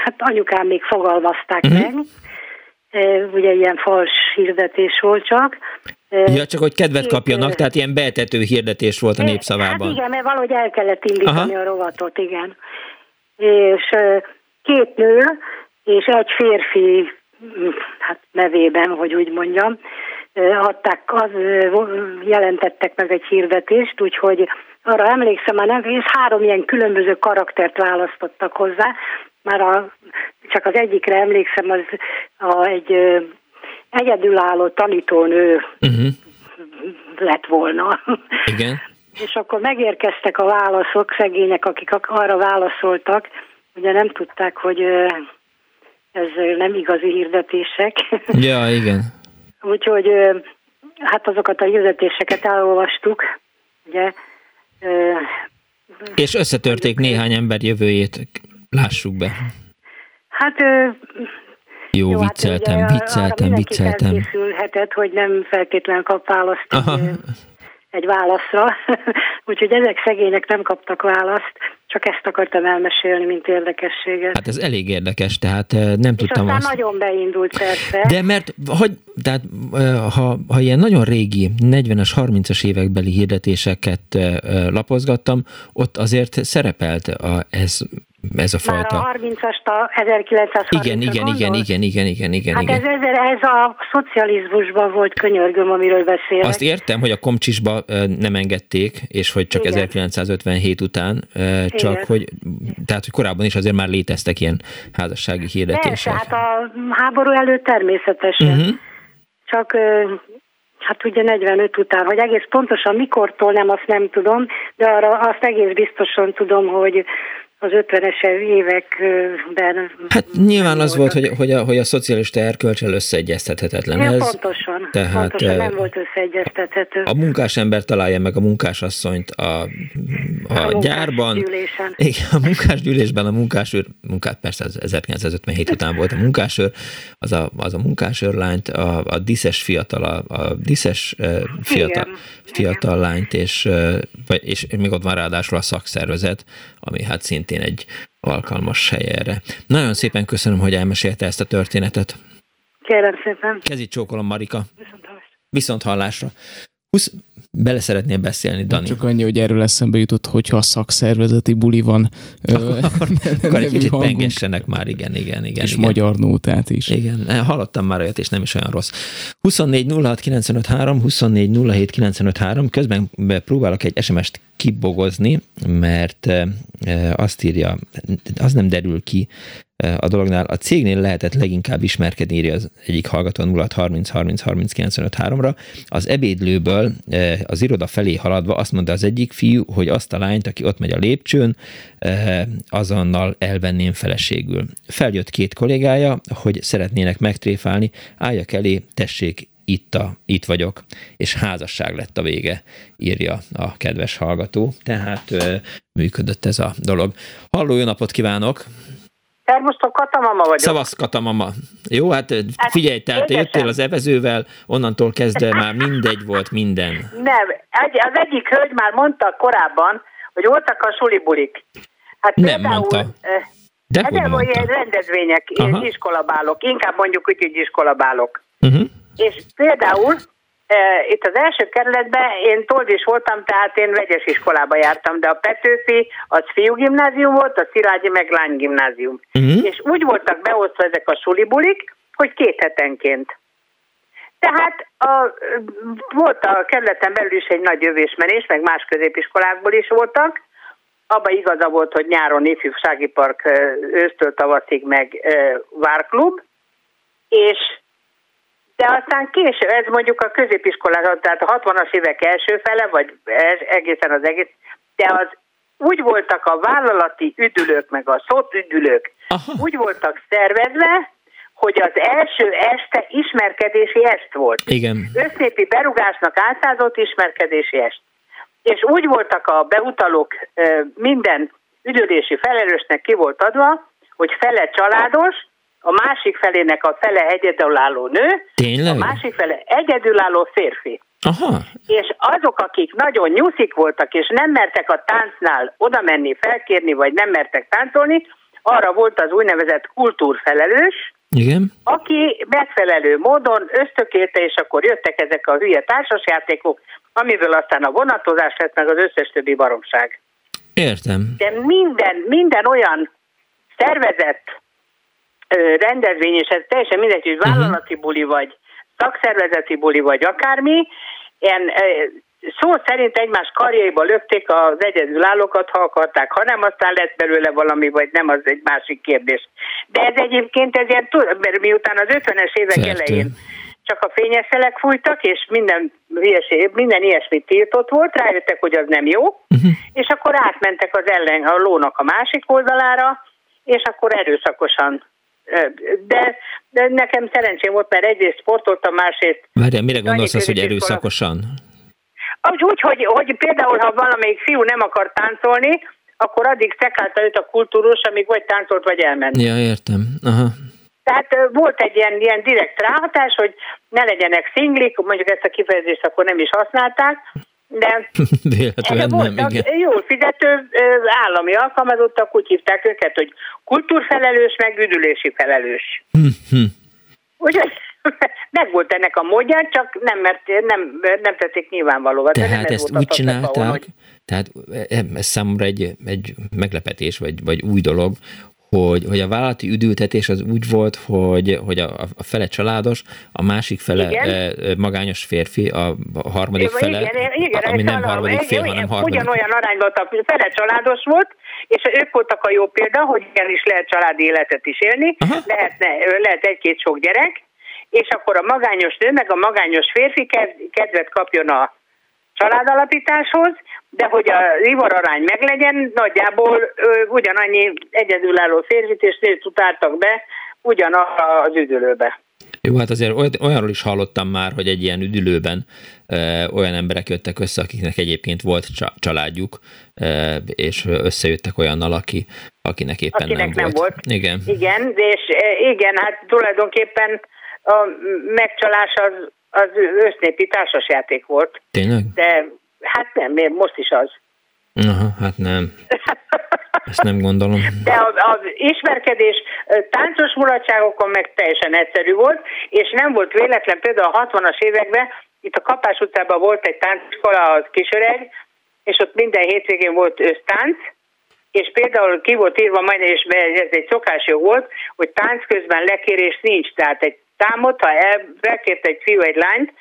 hát anyukám még fogalmazták Mhm. meg, ugye ilyen fals hirdetés volt csak. Ja, csak hogy kedvet kapjanak, tehát ilyen betető hirdetés volt a Hát népszavában. igen, mert valahogy el kellett indítani Aha. a rovatot, igen. És két nő és egy férfi mm, hát nevében, hogy úgy mondjam, adták, az, jelentettek meg egy hirdetést, úgyhogy arra emlékszem, már nem, és három ilyen különböző karaktert választottak hozzá, már a, csak az egyikre emlékszem, az a, egy ö, egyedülálló tanítónő Uh-huh. lett volna. Igen. És akkor megérkeztek a válaszok, szegények, akik ak- arra válaszoltak, ugye nem tudták, hogy ö, ez nem igazi hirdetések. Ja, igen. Úgyhogy ö, hát azokat a hirdetéseket elolvastuk, ugye. ö, És összetörték néhány ember jövőjét. Lássuk be. Hát Jó, jó, vicceltem, hát vicceltem, arra vicceltem. felkészülhetett, hogy nem feltétlenül kap választ Aha. egy, válaszra. Úgyhogy ezek szegények nem kaptak választ, csak ezt akartam elmesélni, mint érdekességet. Hát ez elég érdekes, tehát eh, nem És tudtam aztán azt. nagyon beindult persze. De mert, hogy, tehát, eh, ha, ha ilyen nagyon régi, 40-es, 30-as évekbeli hirdetéseket lapozgattam, ott azért szerepelt a, ez, ez a Már fajta. a 30-as, a 1930 Igen, igen, igen, igen, igen, igen, igen, Hát ez, igen. ez, ez a szocializmusban volt könyörgöm, amiről beszélek. Azt értem, hogy a komcsisba nem engedték, és hogy csak Igen. 1957 után, csak Igen. hogy, tehát, hogy korábban is azért már léteztek ilyen házassági Persze, hirdetések. hát a háború előtt természetesen. Uh-huh. Csak hát ugye 45 után, hogy egész pontosan mikortól nem, azt nem tudom, de arra azt egész biztosan tudom, hogy az 50-es években. Hát nyilván az volt, hogy, hogy, a, hogy a szocialista erkölcsel összeegyeztethetetlen ja, ez. Pontosan, tehát, pontosan nem volt összeegyeztethető. A munkásember találja meg a munkásasszonyt a, a, a gyárban. Igen, a munkásgyűlésben a munkásőr, munkát persze az 1957 után volt a munkásőr, az a, az a munkásőrlányt, a, a diszes fiatal, a, a diszes fiatal, igen, fiatal igen. lányt, és, és még ott van ráadásul a szakszervezet, ami hát szintén egy alkalmas hely erre. Nagyon szépen köszönöm, hogy elmesélte ezt a történetet. Kérem szépen. Kezit csókolom, Marika. Viszont hallásra. Viszont hallásra. 20, bele szeretnél beszélni, Dani? Csak annyi, hogy erről eszembe jutott, hogyha a szakszervezeti buli van. akkor, akkor egy kicsit pengessenek már, igen, igen, igen. És igen. magyar nótát is. Igen, hallottam már olyat, és nem is olyan rossz. 24 06 953, 24 07 953, közben próbálok egy SMS-t kibogozni, mert azt írja, az nem derül ki a dolognál. A cégnél lehetett leginkább ismerkedni, írja az egyik hallgató 0 30 30 30 953 ra Az ebédlőből az iroda felé haladva azt mondta az egyik fiú, hogy azt a lányt, aki ott megy a lépcsőn, azonnal elvenném feleségül. Feljött két kollégája, hogy szeretnének megtréfálni, álljak elé, tessék, itt, a, itt vagyok, és házasság lett a vége, írja a kedves hallgató. Tehát működött ez a dolog. Halló, jó napot kívánok! Szervusztok, Katamama vagyok. Szavasz, Katamama. Jó, hát, hát figyelj, tehát te jöttél az evezővel, onnantól kezdve már mindegy volt minden. Nem, egy, az egyik hölgy már mondta korábban, hogy voltak a sulibulik. Hát nem például, mondta. De hát hogy mondta? Rendezvények, Aha. iskolabálok, inkább mondjuk úgy, hogy iskolabálok. Uh-huh. És például itt az első kerületben én toldis voltam, tehát én vegyes iskolába jártam, de a Petőfi az fiúgimnázium volt, a Szilágyi meg lánygimnázium. Uh-huh. És úgy voltak beosztva ezek a sulibulik, hogy két hetenként. Tehát a, volt a kerületen belül is egy nagy jövésmenés, meg más középiskolákból is voltak. Abba igaza volt, hogy nyáron ifjúsági park ősztől tavaszig meg várklub, és de aztán késő, ez mondjuk a középiskolában, tehát a 60-as évek első fele, vagy egészen az egész, de az úgy voltak a vállalati üdülők, meg a szót üdülők, Aha. úgy voltak szervezve, hogy az első este ismerkedési est volt. Igen. Összépi berugásnak álszázott ismerkedési est. És úgy voltak a beutalók minden üdülési felelősnek ki volt adva, hogy fele családos, a másik felének a fele egyedülálló nő, Tényleg? a másik fele egyedülálló férfi. Aha. És azok, akik nagyon nyuszik voltak, és nem mertek a táncnál oda menni, felkérni, vagy nem mertek táncolni, arra volt az úgynevezett kultúrfelelős, igen. aki megfelelő módon ösztökélte, és akkor jöttek ezek a hülye társasjátékok, amiből aztán a vonatozás lett meg az összes többi baromság. Értem. De minden, minden olyan szervezett rendezvény, és ez teljesen mindegy, hogy mhm. vállalati buli vagy, szakszervezeti buli vagy akármi, ilyen szó szerint egymás karjaiba lökték az egyedülállókat, ha akarták, ha nem, aztán lett belőle valami, vagy nem, az egy másik kérdés. De ez egyébként ez ilyen, mert miután az 50-es évek Szertő. elején csak a fényeszelek fújtak, és minden, hülyeség, minden ilyesmit tiltott volt, rájöttek, hogy az nem jó, uh-huh. és akkor átmentek az ellen, a lónak a másik oldalára, és akkor erőszakosan de, de nekem szerencsém volt, mert egyrészt sportoltam, másrészt... Várjál, mire gondolsz az, hogy erőszakosan? Úgy, hogy, hogy például, ha valamelyik fiú nem akar táncolni, akkor addig szekálta őt a kultúrus, amíg vagy táncolt, vagy elment. Ja, értem. Aha. Tehát volt egy ilyen, ilyen direkt ráhatás, hogy ne legyenek szinglik, mondjuk ezt a kifejezést akkor nem is használták, de Véletlenül nem, igen. Jól fizető állami alkalmazottak, úgy hívták őket, hogy kultúrfelelős, meg üdülési felelős. Úgyhogy meg volt ennek a módja, csak nem, mert nem, nem tették nyilvánvalóvá. Tehát nem ezt úgy csinálták, hogy... tehát ez számomra egy, egy meglepetés, vagy, vagy új dolog, hogy, hogy a vállalati üdültetés az úgy volt, hogy, hogy a, a fele családos, a másik fele igen. magányos férfi, a, a harmadik igen, fele, igen, igen, ami nem csalad, harmadik fél, igen, hanem harmadik. Ugyanolyan arányban a fele családos volt, és ők voltak a jó példa, hogy igenis lehet családi életet is élni, lehetne, lehet egy-két sok gyerek, és akkor a magányos nő, meg a magányos férfi kedvet kapjon a családalapításhoz, de hogy a ivararány meglegyen, nagyjából ö, ugyanannyi egyedülálló férfit és nőt utáltak be ugyanarra az üdülőbe. Jó, hát azért olyanról is hallottam már, hogy egy ilyen üdülőben e, olyan emberek jöttek össze, akiknek egyébként volt családjuk, e, és összejöttek olyannal, aki, akinek éppen akinek nem, nem volt. volt. Igen. Igen, és igen, hát tulajdonképpen a megcsalás az, az össznépi társasjáték volt. Tényleg? De hát nem, most is az. Aha, hát nem. Ezt nem gondolom. De az, az ismerkedés táncos mulatságokon meg teljesen egyszerű volt, és nem volt véletlen, például a 60-as években itt a Kapás utcában volt egy tánciskola, az Kisöreg, és ott minden hétvégén volt ősztánc, és például ki volt írva majd, és ez egy szokásjog volt, hogy tánc közben lekérés nincs, tehát egy támot, ha elbekért egy fiú egy lányt,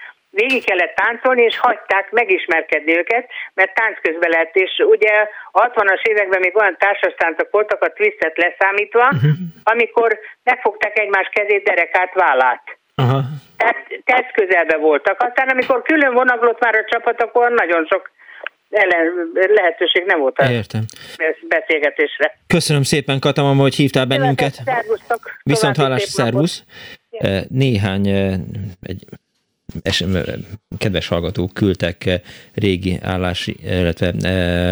végig kellett táncolni, és hagyták megismerkedni őket, mert tánc közben lett, és ugye a 60-as években még olyan társas táncok voltak, a twistet leszámítva, amikor megfogták egymás kezét, derekát, vállát. Aha. Tehát test közelbe voltak. Aztán amikor külön vonaglott már a csapat, akkor nagyon sok ellen, lehetőség nem volt Értem. beszélgetésre. Köszönöm szépen, Katamama, hogy hívtál bennünket. Szervusztok. Viszont hallás, szervusz. Néhány egy kedves hallgatók küldtek régi állási, illetve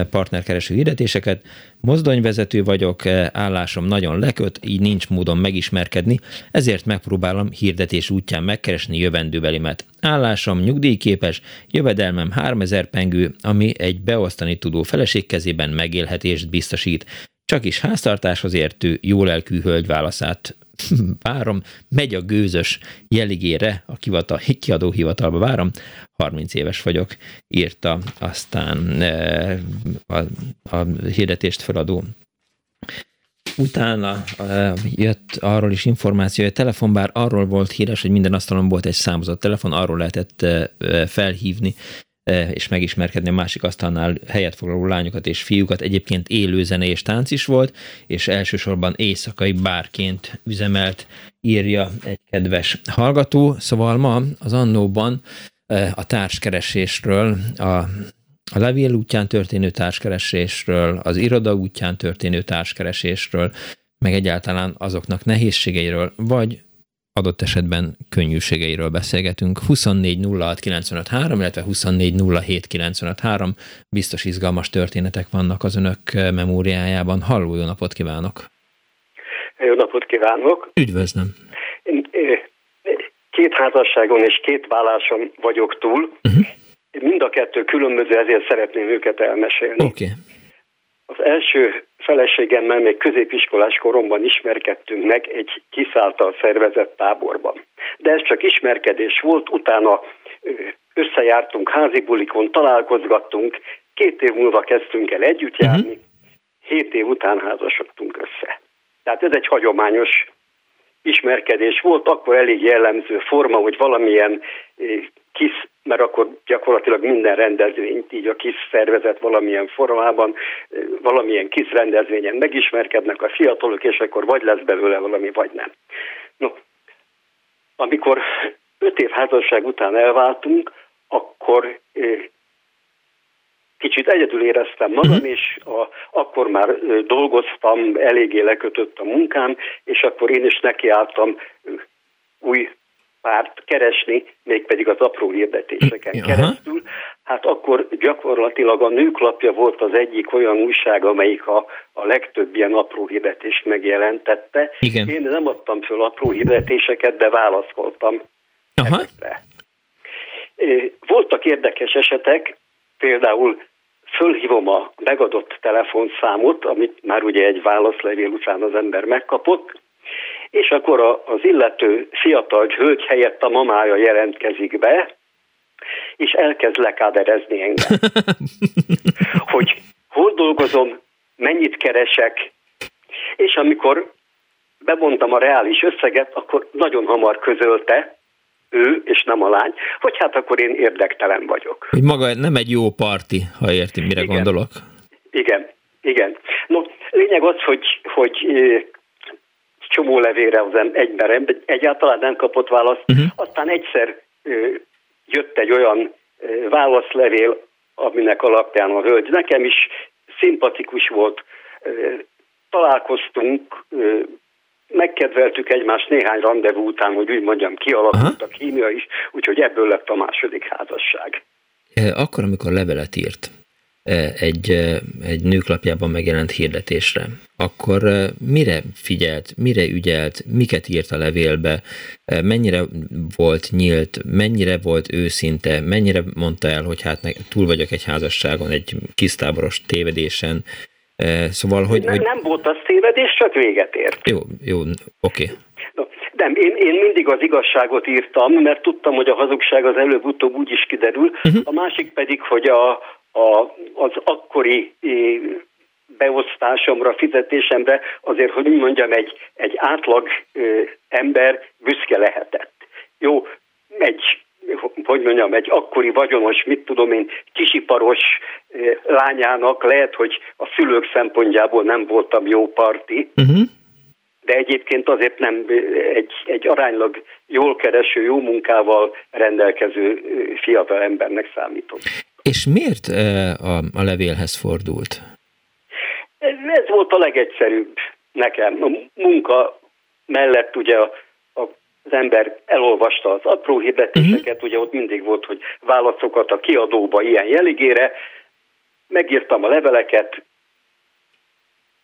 partnerkereső hirdetéseket. Mozdonyvezető vagyok, állásom nagyon leköt, így nincs módon megismerkedni, ezért megpróbálom hirdetés útján megkeresni jövendőbelimet. Állásom nyugdíjképes, jövedelmem 3000 pengő, ami egy beosztani tudó feleség kezében megélhetést biztosít. Csak is háztartáshoz értő, jólelkű hölgy válaszát várom, megy a gőzös jeligére, a kivatal, kiadó hivatalba várom, 30 éves vagyok, írta aztán e, a, a hirdetést feladó. Utána e, jött arról is információ, hogy a telefon bár arról volt híres, hogy minden asztalon volt egy számozott telefon, arról lehetett e, felhívni és megismerkedni a másik asztalnál helyet foglaló lányokat és fiúkat. Egyébként élő zene és tánc is volt, és elsősorban éjszakai bárként üzemelt, írja egy kedves hallgató. Szóval ma az annóban e, a társkeresésről, a a levél útján történő társkeresésről, az iroda útján történő társkeresésről, meg egyáltalán azoknak nehézségeiről, vagy adott esetben könnyűségeiről beszélgetünk. 24 06 illetve 24 biztos izgalmas történetek vannak az önök memóriájában. Halló, jó napot kívánok! Jó napot kívánok! Üdvözlöm! Én két házasságon és két válláson vagyok túl. Uh-huh. Mind a kettő különböző, ezért szeretném őket elmesélni. Oké. Okay. Az első feleségemmel még középiskolás koromban ismerkedtünk meg egy kiszálltal szervezett táborban. De ez csak ismerkedés volt, utána összejártunk házi bulikon, találkozgattunk, két év múlva kezdtünk el együtt mhm. járni, uh-huh. hét év után házasodtunk össze. Tehát ez egy hagyományos ismerkedés volt, akkor elég jellemző forma, hogy valamilyen kis, mert akkor gyakorlatilag minden rendezvényt így a kis szervezet valamilyen formában, valamilyen kis rendezvényen megismerkednek a fiatalok, és akkor vagy lesz belőle valami, vagy nem. No, amikor öt év házasság után elváltunk, akkor kicsit egyedül éreztem magam, uh-huh. és a, akkor már dolgoztam, eléggé lekötött a munkám, és akkor én is nekiálltam új párt keresni, mégpedig az apró hirdetéseken Aha. keresztül. Hát akkor gyakorlatilag a nőklapja volt az egyik olyan újság, amelyik a, a legtöbb ilyen apró hirdetést megjelentette. Igen. Én nem adtam föl apró hirdetéseket, de válaszoltam Aha. ezekre. Voltak érdekes esetek, például fölhívom a megadott telefonszámot, amit már ugye egy válaszlevél után az ember megkapott, és akkor az illető fiatal hölgy helyett a mamája jelentkezik be, és elkezd lekáderezni engem. hogy hol dolgozom, mennyit keresek, és amikor bemondtam a reális összeget, akkor nagyon hamar közölte, ő és nem a lány, hogy hát akkor én érdektelen vagyok. Hogy maga nem egy jó parti, ha érti, mire igen. gondolok. Igen, igen. No, lényeg az, hogy, hogy csomó levére az egyben egyáltalán nem kapott választ. Uh-huh. Aztán egyszer jött egy olyan válaszlevél, aminek alapján a hölgy nekem is szimpatikus volt, találkoztunk, megkedveltük egymást néhány rendezvú után, hogy úgy mondjam, kialakult a kémia is, úgyhogy ebből lett a második házasság. Akkor, amikor levelet írt, egy, egy nőklapjában megjelent hirdetésre, akkor mire figyelt, mire ügyelt, miket írt a levélbe, mennyire volt nyílt, mennyire volt őszinte, mennyire mondta el, hogy hát túl vagyok egy házasságon, egy kisztáboros tévedésen, Szóval, hogy... Nem, hogy... nem volt az tévedés, csak véget ért. Jó, jó, oké. Okay. Nem, én, én mindig az igazságot írtam, mert tudtam, hogy a hazugság az előbb-utóbb úgy is kiderül. Uh-huh. A másik pedig, hogy a, a, az akkori beosztásomra, fizetésemre azért, hogy úgy mondjam, egy, egy átlag ember büszke lehetett. Jó, egy hogy mondjam, egy akkori vagyonos, mit tudom én, kisiparos lányának lehet, hogy a szülők szempontjából nem voltam jó parti, uh-huh. de egyébként azért nem egy, egy aránylag jól kereső, jó munkával rendelkező fiatal embernek számított. És miért a, a levélhez fordult? Ez volt a legegyszerűbb nekem. A munka mellett ugye a az ember elolvasta az apró hirdetéseket, uh-huh. ugye ott mindig volt, hogy válaszokat a kiadóba ilyen jeligére, megírtam a leveleket,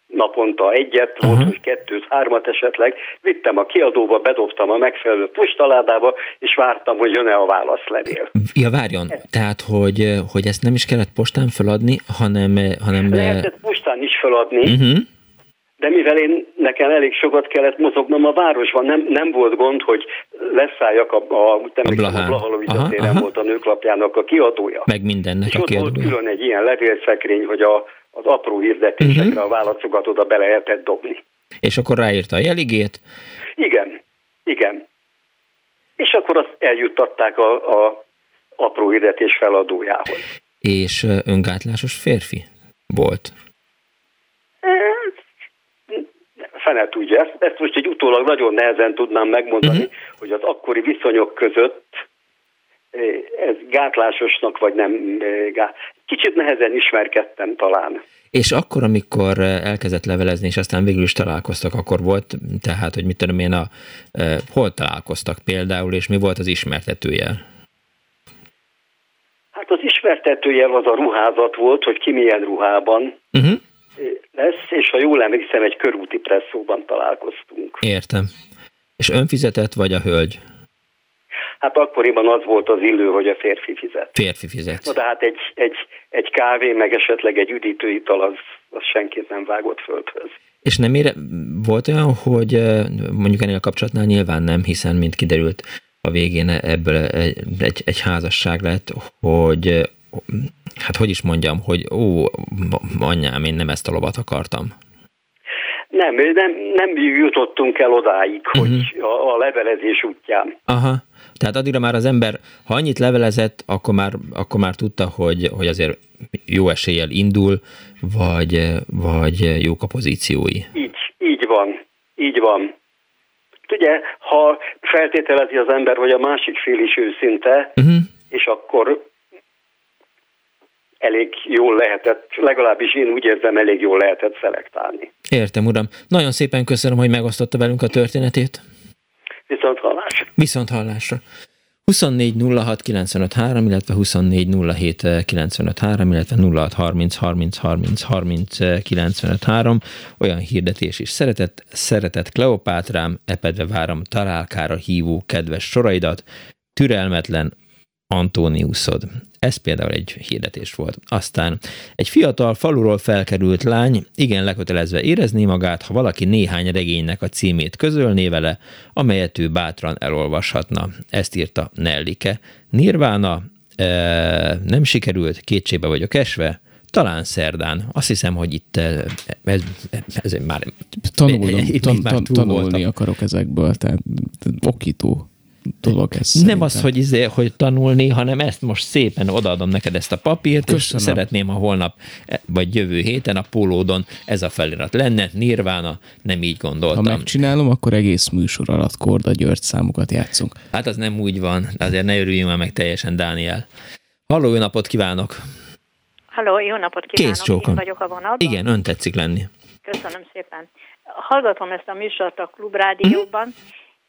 naponta egyet, uh-huh. volt, hogy kettőt, hármat esetleg, vittem a kiadóba, bedobtam a megfelelő postaládába, és vártam, hogy jön-e a válaszlevél. Ja, várjon, tehát, hogy, hogy ezt nem is kellett postán feladni, hanem... hanem Lehetett postán is feladni, uh-huh de mivel én nekem elég sokat kellett mozognom a városban, nem, nem volt gond, hogy leszálljak a, a, a, a Blahalovics téren volt a nőklapjának a kiadója. Meg mindennek és a kiadója. ott volt külön egy ilyen levélszekrény, hogy a, az apró hirdetésekre uh-huh. a válaszokat oda be lehetett dobni. És akkor ráírta a jeligét? Igen, igen. És akkor azt eljuttatták a, a apró hirdetés feladójához. És öngátlásos férfi volt? fene tudja. Ezt, ezt most egy utólag nagyon nehezen tudnám megmondani, uh-huh. hogy az akkori viszonyok között ez gátlásosnak, vagy nem. Kicsit nehezen ismerkedtem talán. És akkor, amikor eh, elkezdett levelezni, és aztán végül is találkoztak, akkor volt, tehát, hogy mit tudom én, a, hol találkoztak például, és mi volt az ismertetője? Hát az ismertetője az a ruházat volt, hogy ki milyen ruhában. Uh-huh lesz, és ha jól emlékszem, egy körúti presszóban találkoztunk. Értem. És ön fizetett, vagy a hölgy? Hát akkoriban az volt az illő, hogy a férfi fizet. Férfi fizet. Na de hát egy, egy, egy kávé, meg esetleg egy üdítőital, az, az senkit nem vágott földhöz. És nem ére, volt olyan, hogy mondjuk ennél a kapcsolatnál nyilván nem, hiszen mint kiderült a végén ebből egy, egy, egy házasság lett, hogy hát hogy is mondjam, hogy ó, anyám, én nem ezt a lovat akartam. Nem, nem, nem jutottunk el odáig, uh-huh. hogy a, a levelezés útján. Aha. Tehát addigra már az ember, ha annyit levelezett, akkor már, akkor már tudta, hogy, hogy azért jó eséllyel indul, vagy, vagy jók a pozíciói. Így, így van, így van. Ugye, ha feltételezi az ember, hogy a másik fél is őszinte, uh-huh. és akkor elég jól lehetett, legalábbis én úgy érzem, elég jól lehetett szelektálni. Értem, uram. Nagyon szépen köszönöm, hogy megosztotta velünk a történetét. Viszont hallásra. Viszont hallásra. 24 06 95 3, illetve 24 07 95 3, illetve 06 30 30 30 30 95 3. Olyan hirdetés is. Szeretett, szeretett Kleopátrám, epedve várom találkára hívó kedves soraidat, türelmetlen Antóniuszod. Ez például egy hirdetés volt. Aztán egy fiatal faluról felkerült lány igen lekötelezve érezné magát, ha valaki néhány regénynek a címét közölné vele, amelyet ő bátran elolvashatna. Ezt írta Nellike. Nirvána e, nem sikerült, kétségbe vagyok esve, talán szerdán. Azt hiszem, hogy itt ez, ez, ez már... Tanulom, itt tan, már tanulni voltam. akarok ezekből, tehát okító dolog ez. Nem szerintem. az, hogy, izé, hogy tanulni, hanem ezt most szépen odaadom neked ezt a papírt, Köszönöm. és szeretném, ha holnap vagy jövő héten a pólódon ez a felirat lenne, nirvána, nem így gondoltam. Ha megcsinálom, akkor egész műsor alatt Korda György számokat játszunk. Hát az nem úgy van, azért ne örüljünk már meg teljesen, Dániel. Halló, jó napot kívánok! Halló, jó napot kívánok, Kész csókom. Én vagyok a vonatban. Igen, ön tetszik lenni. Köszönöm szépen. Hallgatom ezt a műsort a Klubrádióban, mm.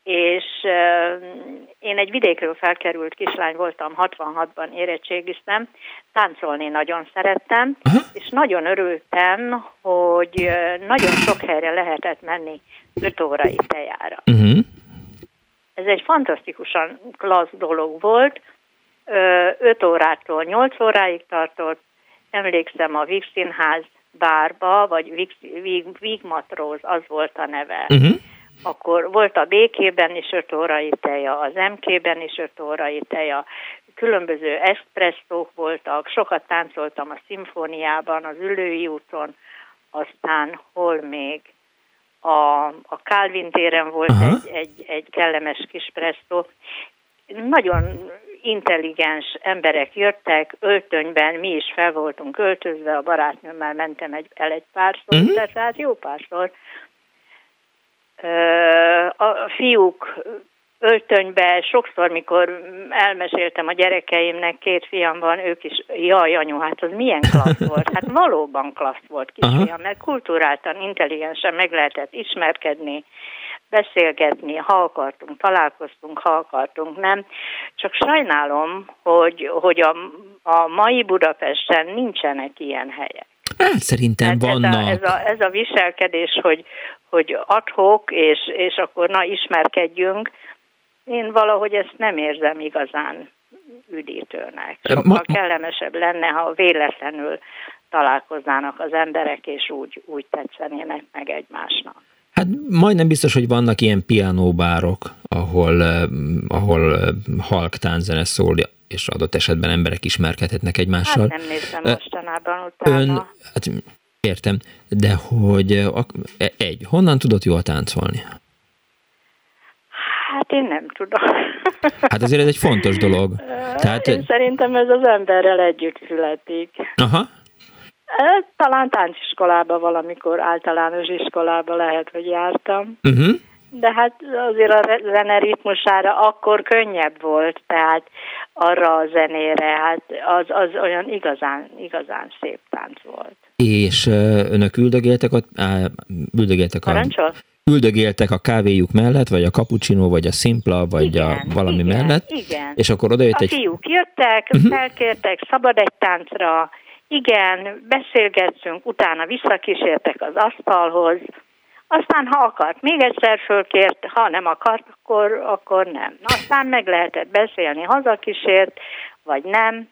És én egy vidékről felkerült kislány voltam, 66-ban érettségiztem, táncolni nagyon szerettem, uh-huh. és nagyon örültem, hogy nagyon sok helyre lehetett menni 5 órai tejára. Uh-huh. Ez egy fantasztikusan klassz dolog volt, 5 órától 8 óráig tartott, emlékszem a Víg Színház bárba, vagy Víg, Víg, az volt a neve. Uh-huh. Akkor volt a BK-ben is 5 órai teja, az MK-ben is 5 órai teja, különböző eszpresszók voltak, sokat táncoltam a szimfóniában, az Ülői úton, aztán hol még a, a Calvin téren volt egy, egy, egy kellemes kis presszó. Nagyon intelligens emberek jöttek, öltönyben, mi is fel voltunk öltözve, a barátnőmmel mentem egy, el egy párszor, uh-huh. tehát jó párszor. A fiúk öltönybe, sokszor, mikor elmeséltem a gyerekeimnek, két fiam van, ők is, jaj, anyu, hát az milyen klassz volt. Hát valóban klassz volt kisfiam, mert kultúráltan, intelligensen meg lehetett ismerkedni, beszélgetni, ha akartunk, találkoztunk, ha akartunk, nem. Csak sajnálom, hogy, hogy a, a mai Budapesten nincsenek ilyen helyek. Hát szerintem hát vannak. Ez a, ez a, ez a viselkedés, hogy, hogy adhok, és, és akkor na ismerkedjünk, én valahogy ezt nem érzem igazán üdítőnek. Sokkal kellemesebb lenne, ha véletlenül találkoznának az emberek, és úgy, úgy tetszenének meg egymásnak. Hát majdnem biztos, hogy vannak ilyen pianóbárok, ahol, eh, ahol eh, halk tánzene szól, és adott esetben emberek ismerkedhetnek egymással. Hát nem néztem eh, mostanában utána. Ön, hát értem, de hogy egy, honnan tudott jól táncolni? Hát én nem tudom. Hát azért ez egy fontos dolog. Tehát... Én szerintem ez az emberrel együtt születik. Aha. Talán tánciskolába valamikor, általános iskolába lehet, hogy jártam. Uh-huh. De hát azért a zene ritmusára akkor könnyebb volt, tehát arra a zenére, hát az, az olyan igazán, igazán szép tánc volt. És önök üldögéltek, ott, á, üldögéltek a... Parancsol? üldögéltek a kávéjuk mellett, vagy a cappuccino, vagy a szimpla, vagy igen, a valami igen, mellett, igen. és akkor oda jött a egy... fiúk jöttek, uh-huh. felkértek, szabad egy táncra, igen, beszélgettünk, utána visszakísértek az asztalhoz, aztán ha akart, még egyszer fölkért, ha nem akart, akkor, akkor nem. Aztán meg lehetett beszélni, hazakísért, vagy nem.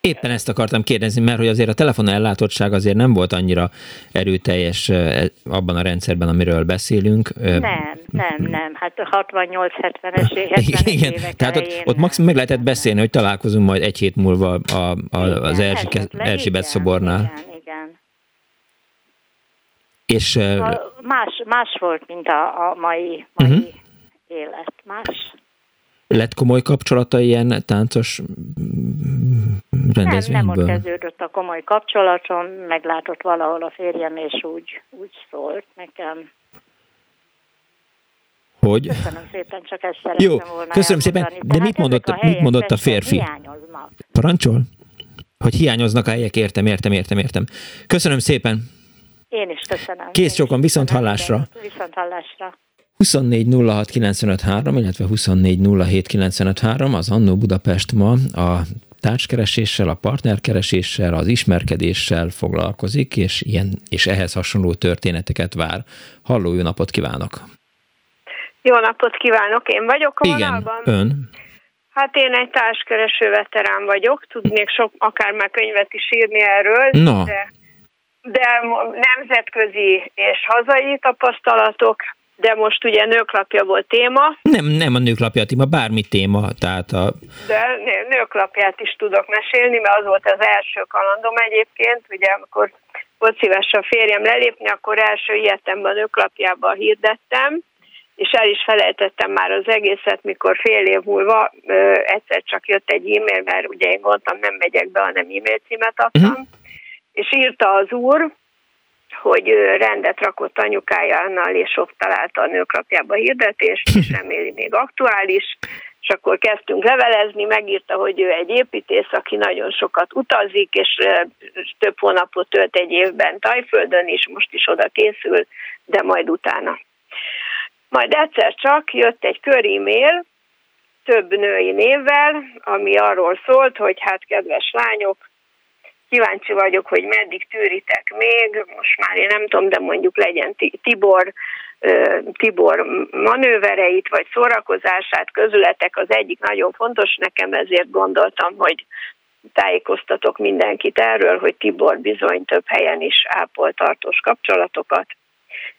Éppen ezt akartam kérdezni, mert hogy azért a telefon ellátottság azért nem volt annyira erőteljes e, abban a rendszerben, amiről beszélünk. Nem, nem, nem. Hát 68-70-es évek. Igen, évek tehát ott, ott maximum meg lehetett beszélni, hogy találkozunk majd egy hét múlva a, a, az Erzsébet szobornál. Igen, És, más, más volt, mint a, a mai, mai uh-huh. élet. Más. Lett komoly kapcsolata ilyen táncos rendezvényből? Nem, nem ott kezdődött a komoly kapcsolatom, meglátott valahol a férjem, és úgy, úgy szólt nekem. Hogy? Köszönöm szépen, csak ezt szerettem Jó, volna köszönöm szépen, de mit mondott, a mit mondott a férfi? Hiányoznak. Parancsol? Hogy hiányoznak a helyek, értem, értem, értem, értem. Köszönöm szépen. Én is köszönöm. Kész sokan, viszont hallásra. Viszont hallásra. 24 06 illetve 24 az Annó Budapest ma a társkereséssel, a partnerkereséssel, az ismerkedéssel foglalkozik, és, ilyen, és ehhez hasonló történeteket vár. Halló, jó napot kívánok! Jó napot kívánok, én vagyok a Igen, vonalban. ön. Hát én egy társkereső veterán vagyok, tudnék sok, akár már könyvet is írni erről, no. de, de nemzetközi és hazai tapasztalatok, de most ugye nőklapja volt téma. Nem, nem a nőklapja téma, bármi téma. Tehát a... De nőklapját is tudok mesélni, mert az volt az első kalandom egyébként, ugye amikor volt szíves a férjem lelépni, akkor első ilyetemben a nőklapjába hirdettem, és el is felejtettem már az egészet, mikor fél év múlva ö, egyszer csak jött egy e-mail, mert ugye én gondoltam, nem megyek be, hanem e-mail címet adtam, uh-huh. És írta az úr, hogy rendet rakott anyukájánál, és ott találta a nőklapjába hirdetést, és reméli még aktuális, és akkor kezdtünk levelezni, megírta, hogy ő egy építész, aki nagyon sokat utazik, és több hónapot tölt egy évben Tajföldön is, most is oda készül, de majd utána. Majd egyszer csak jött egy kör e-mail, több női névvel, ami arról szólt, hogy hát kedves lányok, kíváncsi vagyok, hogy meddig tűritek még, most már én nem tudom, de mondjuk legyen Tibor, Tibor manővereit vagy szórakozását. Közületek az egyik nagyon fontos. Nekem, ezért gondoltam, hogy tájékoztatok mindenkit erről, hogy Tibor bizony több helyen is ápol tartós kapcsolatokat,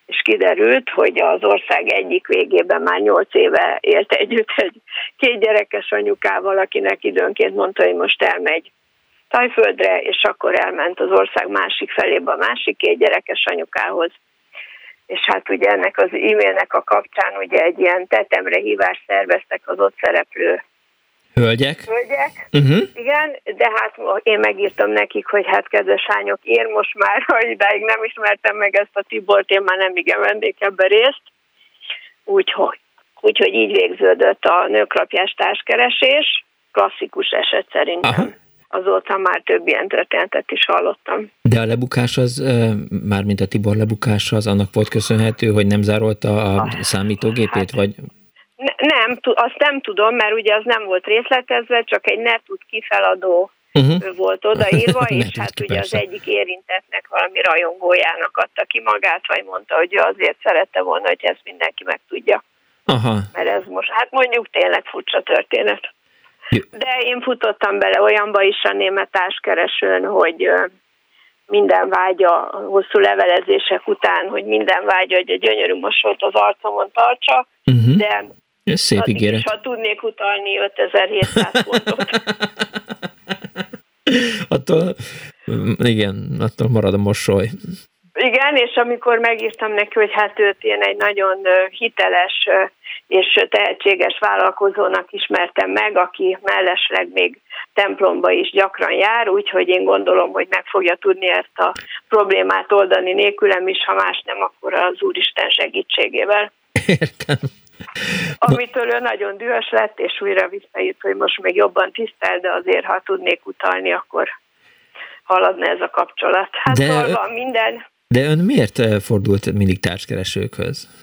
és kiderült, hogy az ország egyik végében már nyolc éve élt együtt egy két gyerekes anyukával, akinek időnként mondta, hogy most elmegy Tajföldre, és akkor elment az ország másik felébe a másik két gyerekes anyukához. És hát ugye ennek az e-mailnek a kapcsán ugye egy ilyen tetemre hívást szerveztek az ott szereplő Hölgyek? Hölgyek, uh-huh. igen, de hát én megírtam nekik, hogy hát kedves lányok, én most már, ha idáig nem ismertem meg ezt a Tibort, én már nem igen vennék ebbe részt. Úgyhogy, úgyhogy így végződött a nőklapjás társkeresés, klasszikus eset szerintem. Aha azóta már több ilyen történetet is hallottam. De a lebukás az, mármint a Tibor lebukása, az annak volt köszönhető, hogy nem zárolta a számítógépét, hát, vagy? Ne, nem, azt nem tudom, mert ugye az nem volt részletezve, csak egy netud kifeladó uh-huh. volt odaírva, és hát ki, ugye persze. az egyik érintettnek valami rajongójának adta ki magát, vagy mondta, hogy ő azért szerette volna, hogy ezt mindenki megtudja. Aha. Mert ez most, hát mondjuk tényleg furcsa történet. De én futottam bele olyanba is a német társkeresőn, hogy minden vágya hosszú levelezések után, hogy minden vágya, hogy a gyönyörű mosolyt az arcomon tartsa, uh-huh. de Ez szép ígéret. Is, ha tudnék utalni 5700 pontot. attól, igen, attól marad a mosoly. Igen, és amikor megírtam neki, hogy hát őt én egy nagyon hiteles és tehetséges vállalkozónak ismertem meg, aki mellesleg még templomba is gyakran jár, úgyhogy én gondolom, hogy meg fogja tudni ezt a problémát oldani nélkülem is, ha más nem, akkor az Úristen segítségével. Értem. Amitől ő nagyon dühös lett, és újra visszajött, hogy most még jobban tisztel, de azért, ha tudnék utalni, akkor haladna ez a kapcsolat. Hát de, van minden. De ön miért fordult mindig társkeresőkhöz?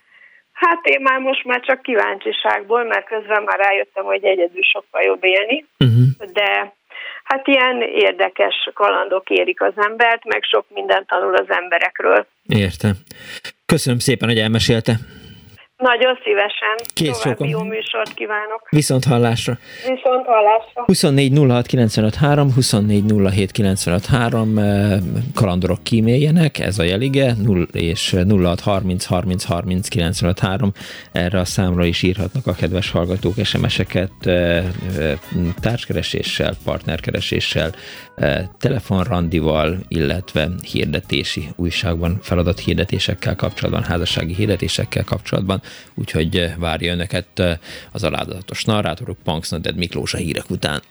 Hát én már most már csak kíváncsiságból, mert közben már rájöttem, hogy egyedül sokkal jobb élni, uh-huh. de hát ilyen érdekes kalandok érik az embert, meg sok mindent tanul az emberekről. Értem. Köszönöm szépen, hogy elmesélte. Nagyon szívesen. Kész További jó műsort kívánok. Viszont hallásra. Viszont hallásra. 24 06 95 3, 24 07 95 3, kalandorok kíméljenek, ez a jelige, 0 és 06 30 30 30 95 3, erre a számra is írhatnak a kedves hallgatók SMS-eket eh, eh, társkereséssel, partnerkereséssel, telefonrandival, illetve hirdetési újságban feladat hirdetésekkel kapcsolatban, házassági hirdetésekkel kapcsolatban úgyhogy eh, várja önöket eh, az alázatos narrátorok Punks Miklós a hírek után.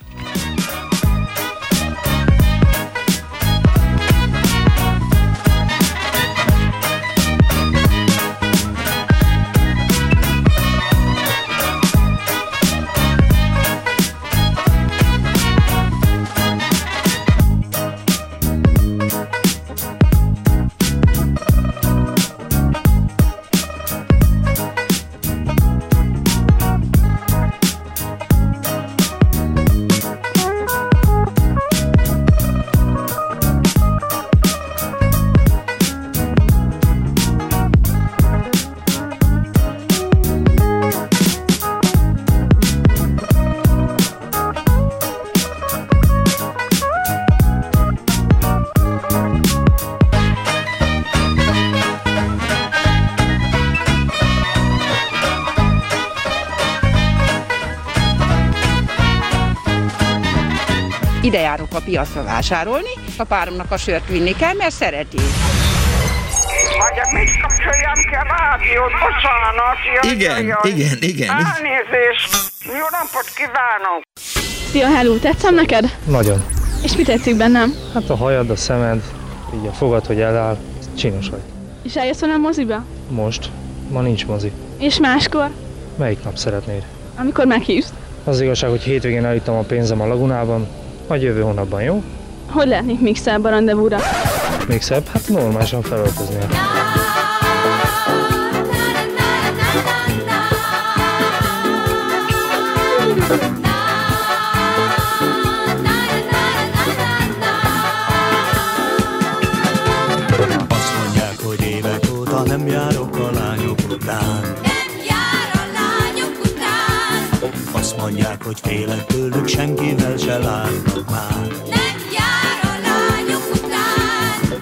Ide járok a piacra vásárolni, a páromnak a sört vinni kell, mert szereti. Vagy mit kapcsoljam ki a rádiót? Bocsánat. Jaj, igen, jaj. igen, igen. Elnézést. Jó napot kívánok. Szia, hello, tetszem neked? Nagyon. És mi tetszik bennem? Hát a hajad, a szemed, így a fogad, hogy eláll. Csinos vagy. És eljössz a moziba? Most. Ma nincs mozi. És máskor? Melyik nap szeretnéd? Amikor meghívsz. Az igazság, hogy hétvégén elittem a pénzem a lagunában, majd jövő hónapban, jó? Hogy lehetnék még szebb a rendezvúra? Még szebb? Hát normálisan felöltöznél. Azt mondják, hogy évek óta nem járok a lányok után. Mondják, hogy félek tőlük, senkivel se látnak már. Nem jár a lányok után.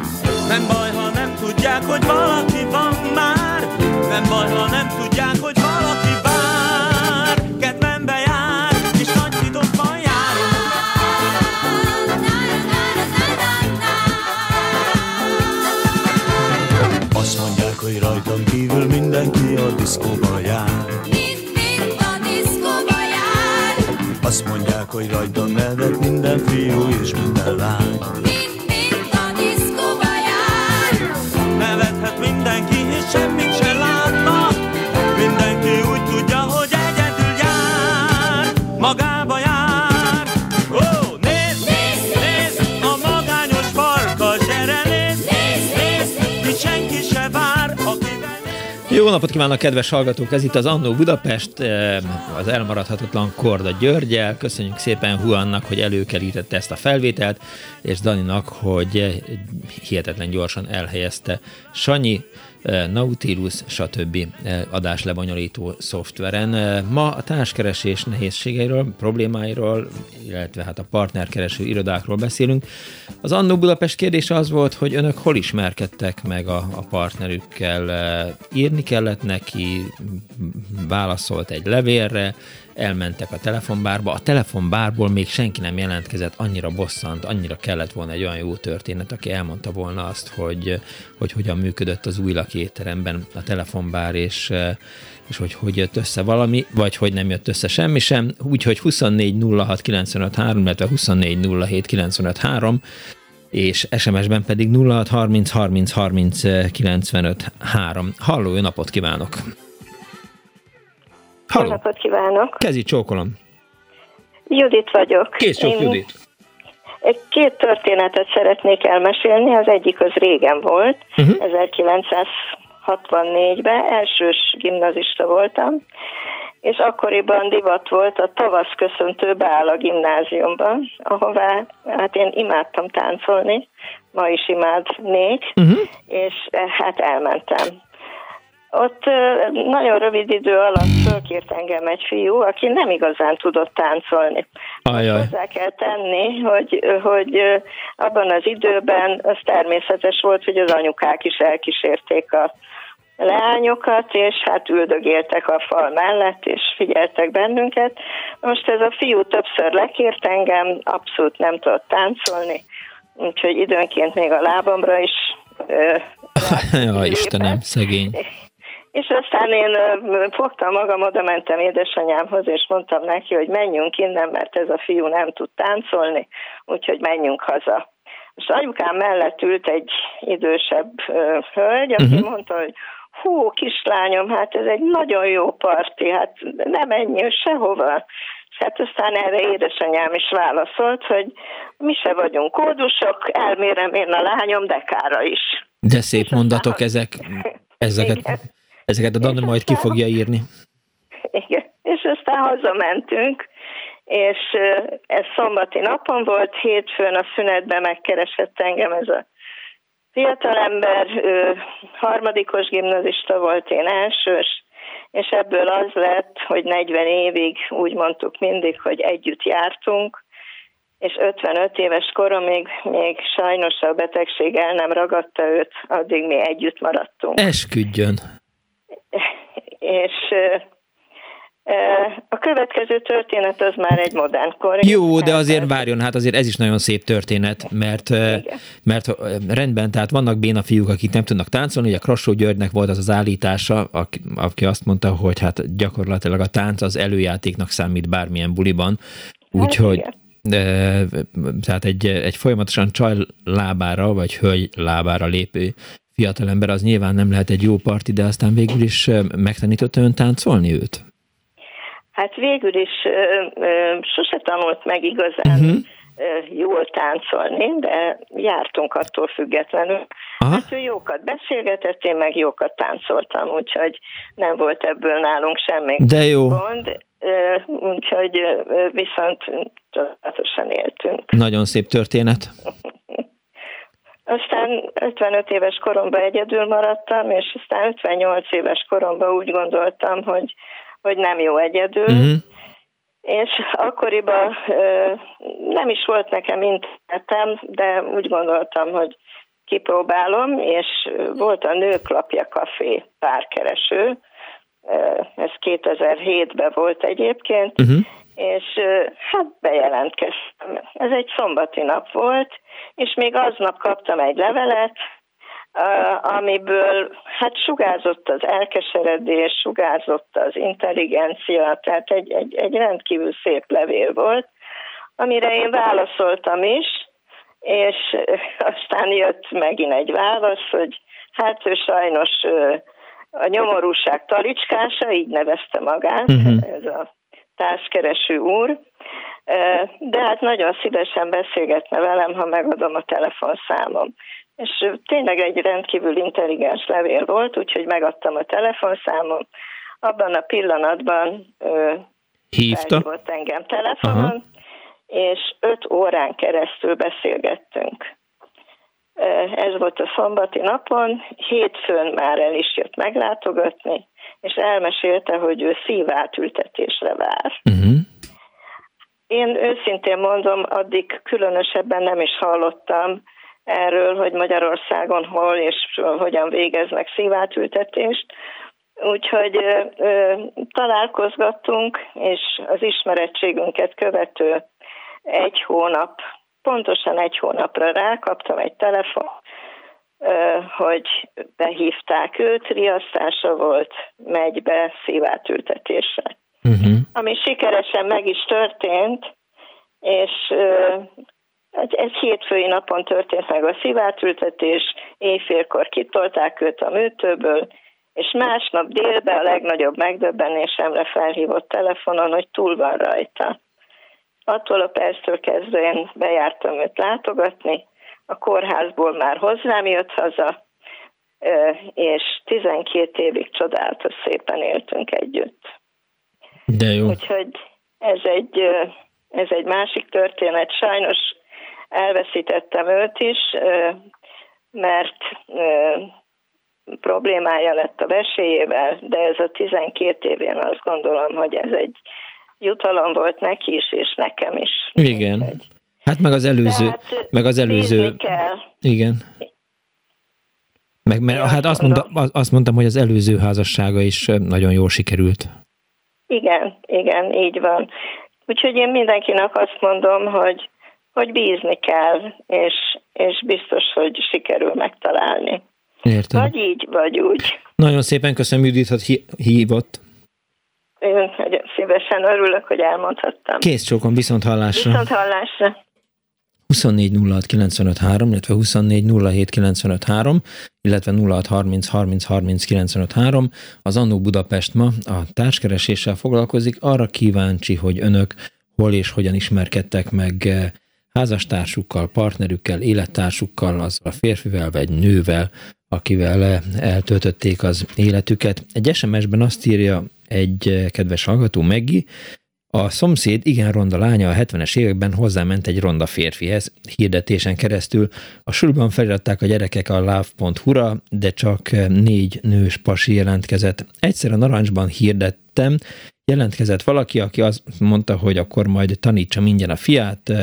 Nem baj, ha nem tudják, hogy valaki van már. Nem baj, ha nem tudják, hogy valaki vár. Kedvembe jár, és nagy titokban járunk. Azt mondják, hogy rajtam kívül mindenki a diszkóba jár. Hogy rajtam nevet minden fiú és minden lány. Mind-mind a diszkóba jár. Nevethet mindenki, és semmit se látnak. Mindenki úgy tudja, hogy egyedül jár. Magába jár. Ó, nézd, nézd, nézd, a magányos farkas, gyere nézd, nézd, nézd, itt senki se vár, akivel... Jó napot kívánok, kedves hallgatók! Ez itt az Annó Budapest, eh, az elmaradhatatlan Korda Györgyel. Köszönjük szépen Huannak, hogy előkerítette ezt a felvételt, és Daninak, hogy hihetetlen gyorsan elhelyezte Sanyi, Nautilus, stb. adáslebonyolító szoftveren. Ma a társkeresés nehézségeiről, problémáiról, illetve hát a partnerkereső irodákról beszélünk. Az Annó Budapest kérdése az volt, hogy önök hol ismerkedtek meg a, a partnerükkel. Írni kellett neki, válaszolt egy levélre, elmentek a telefonbárba. A telefonbárból még senki nem jelentkezett, annyira bosszant, annyira kellett volna egy olyan jó történet, aki elmondta volna azt, hogy, hogy hogyan működött az új lakétteremben a telefonbár, és, és hogy hogy jött össze valami, vagy hogy nem jött össze semmi sem. Úgyhogy 24 06 95 3, illetve 24 07 95 3, és SMS-ben pedig 06 30 30 30 95 3. Halló, jó napot kívánok! Halló. Jó napot kívánok! Kezi csókolom! Judit vagyok. Kész sok Judit! Két történetet szeretnék elmesélni, az egyik az régen volt, uh-huh. 1964-ben, elsős gimnazista voltam, és akkoriban divat volt a tavasz köszöntő beáll a gimnáziumban, ahová hát én imádtam táncolni, ma is imádnék, uh-huh. és hát elmentem. Ott nagyon rövid idő alatt fölkért engem egy fiú, aki nem igazán tudott táncolni. Ajaj. Hozzá kell tenni, hogy, hogy abban az időben az természetes volt, hogy az anyukák is elkísérték a leányokat, és hát üldögéltek a fal mellett, és figyeltek bennünket. Most ez a fiú többször lekért engem, abszolút nem tudott táncolni, úgyhogy időnként még a lábamra is Ja, Istenem, szegény. És aztán én fogtam magam, oda mentem édesanyámhoz, és mondtam neki, hogy menjünk innen, mert ez a fiú nem tud táncolni, úgyhogy menjünk haza. És anyukám mellett ült egy idősebb hölgy, aki uh-huh. mondta, hogy hú, kislányom, hát ez egy nagyon jó parti, hát nem menjünk sehova. És hát aztán erre édesanyám is válaszolt, hogy mi se vagyunk kódusok, elmérem én a lányom dekára is. De szép mondatok ezek, ezeket. Igen. Ezeket a Dana majd ki fogja írni. Igen, és aztán hazamentünk, és ez szombati napon volt, hétfőn a szünetben megkeresett engem ez a fiatalember, ő harmadikos gimnazista volt, én elsős, és ebből az lett, hogy 40 évig úgy mondtuk mindig, hogy együtt jártunk, és 55 éves koromig még sajnos a betegség el nem ragadta őt, addig mi együtt maradtunk. Esküdjön! és a következő történet az már egy modern kor. Jó, de azért várjon, hát azért ez is nagyon szép történet, mert, mert rendben, tehát vannak béna fiúk, akik nem tudnak táncolni, ugye Krassó Györgynek volt az az állítása, aki azt mondta, hogy hát gyakorlatilag a tánc az előjátéknak számít bármilyen buliban, úgyhogy hát tehát egy, egy folyamatosan csaj lábára, vagy hölgy lábára lépő fiatalember az nyilván nem lehet egy jó parti, de aztán végül is megtanította ön táncolni őt? Hát végül is ö, ö, sose tanult meg igazán uh-huh. jól táncolni, de jártunk attól függetlenül. Aha. Hát ő jókat beszélgetett, én meg jókat táncoltam, úgyhogy nem volt ebből nálunk semmi de jó. gond. Úgyhogy viszont csodálatosan éltünk. Nagyon szép történet. Aztán 55 éves koromban egyedül maradtam, és aztán 58 éves koromban úgy gondoltam, hogy, hogy nem jó egyedül. Uh-huh. És akkoriban nem is volt nekem internetem, de úgy gondoltam, hogy kipróbálom, és volt a Nőklapja Café párkereső, ez 2007-ben volt egyébként, uh-huh. És hát bejelentkeztem. Ez egy szombati nap volt, és még aznap kaptam egy levelet, amiből hát sugárzott az elkeseredés, sugárzott az intelligencia, tehát egy, egy, egy rendkívül szép levél volt, amire én válaszoltam is, és aztán jött megint egy válasz, hogy hát ő sajnos a nyomorúság talicskása, így nevezte magát, uh-huh. ez a társkereső úr, de hát nagyon szívesen beszélgetne velem, ha megadom a telefonszámom. És tényleg egy rendkívül intelligens levél volt, úgyhogy megadtam a telefonszámom. Abban a pillanatban hívta volt engem telefonon, Aha. és öt órán keresztül beszélgettünk. Ez volt a szombati napon, hétfőn már el is jött meglátogatni, és elmesélte, hogy ő szívátültetésre vár. Uh-huh. Én őszintén mondom, addig különösebben nem is hallottam erről, hogy Magyarországon hol és hogyan végeznek szívátültetést. Úgyhogy ö, ö, találkozgattunk, és az ismerettségünket követő egy hónap pontosan egy hónapra rákaptam egy telefon, hogy behívták őt, riasztása volt, megy be szívátültetésre. Uh-huh. Ami sikeresen meg is történt, és ez hétfői napon történt meg a szívátültetés, éjfélkor kitolták őt a műtőből, és másnap délben a legnagyobb megdöbbenésemre felhívott telefonon, hogy túl van rajta. Attól a perctől kezdve én bejártam őt látogatni, a kórházból már hozzám jött haza, és 12 évig csodálatos szépen éltünk együtt. De jó. Úgyhogy ez egy, ez egy másik történet. Sajnos elveszítettem őt is, mert problémája lett a veséjével, de ez a 12 évén azt gondolom, hogy ez egy jutalom volt neki is, és nekem is. Igen. Hát meg az előző, hát, meg az előző. Kell. Igen. Meg, mert, hát azt, mondta, azt mondtam, hogy az előző házassága is nagyon jól sikerült. Igen, igen, így van. Úgyhogy én mindenkinek azt mondom, hogy, hogy bízni kell, és, és biztos, hogy sikerül megtalálni. Értem. Vagy így, vagy úgy. Nagyon szépen köszönöm, Judit, hogy hívott. Én nagyon szívesen örülök, hogy elmondhattam. Kész csókom, viszont hallásra. Viszont hallásra. 24 illetve 24 illetve 06 30 30 30 Az Annó Budapest ma a társkereséssel foglalkozik. Arra kíváncsi, hogy önök hol és hogyan ismerkedtek meg eh, házastársukkal, partnerükkel, élettársukkal, az a férfivel vagy nővel, akivel eh, eltöltötték az életüket. Egy SMS-ben azt írja egy eh, kedves hallgató, Meggi, a szomszéd igen ronda lánya a 70-es években hozzáment egy ronda férfihez, hirdetésen keresztül. A sulban feliratták a gyerekek a love.hu-ra, de csak eh, négy nős pasi jelentkezett. Egyszer a narancsban hirdettem, jelentkezett valaki, aki azt mondta, hogy akkor majd tanítsa mindjárt a fiát,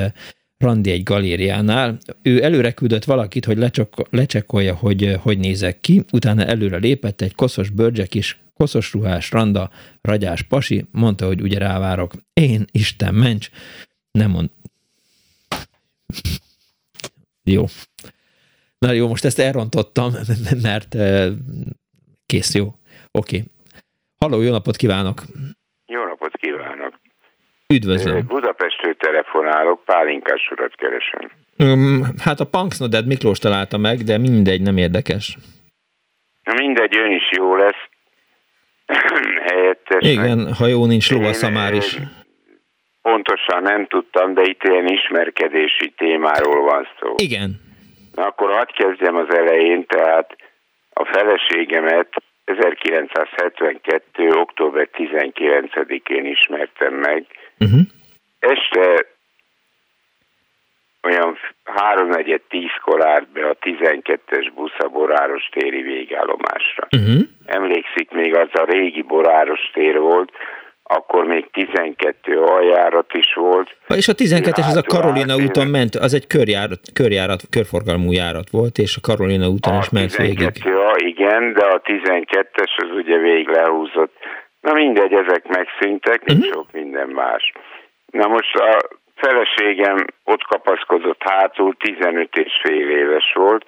randi egy galériánál. Ő előre küldött valakit, hogy lecsekkolja, hogy eh, hogy nézek ki, utána előre lépett egy koszos bőrcsek is, koszos ruhás, randa, ragyás pasi, mondta, hogy ugye rávárok. Én, Isten ments, nem mond. Jó. Na jó, most ezt elrontottam, mert eh, kész, jó. Oké. Okay. Halló, jó napot kívánok! Jó napot kívánok! Üdvözlöm. Budapestről telefonálok, Pálinkás urat keresem. Um, hát a Punksnoded Miklós találta meg, de mindegy, nem érdekes. Mindegy, ön is jó lesz. Helyettes. Igen, ha jó nincs lovasza már is. Pontosan nem tudtam, de itt ilyen ismerkedési témáról van szó. Igen. Na akkor hadd kezdjem az elején, tehát a feleségemet 1972. október 19-én ismertem meg. Uh-huh. Este olyan háromnegyed tízkor állt be a 12-es busz a Boráros téri végállomásra. Uh-huh. Emlékszik, még az a régi Boráros tér volt, akkor még 12 aljárat is volt. És a 12-es az a Karolina úton ment, az egy körjárat, körjárat, körforgalmú járat volt, és a Karolina úton is ment végig. 12, a, igen, de a 12-es az ugye végig lehúzott. Na mindegy, ezek megszűntek, mint sok minden más. Na most a feleségem ott kapaszkodott hátul, 15 és fél éves volt,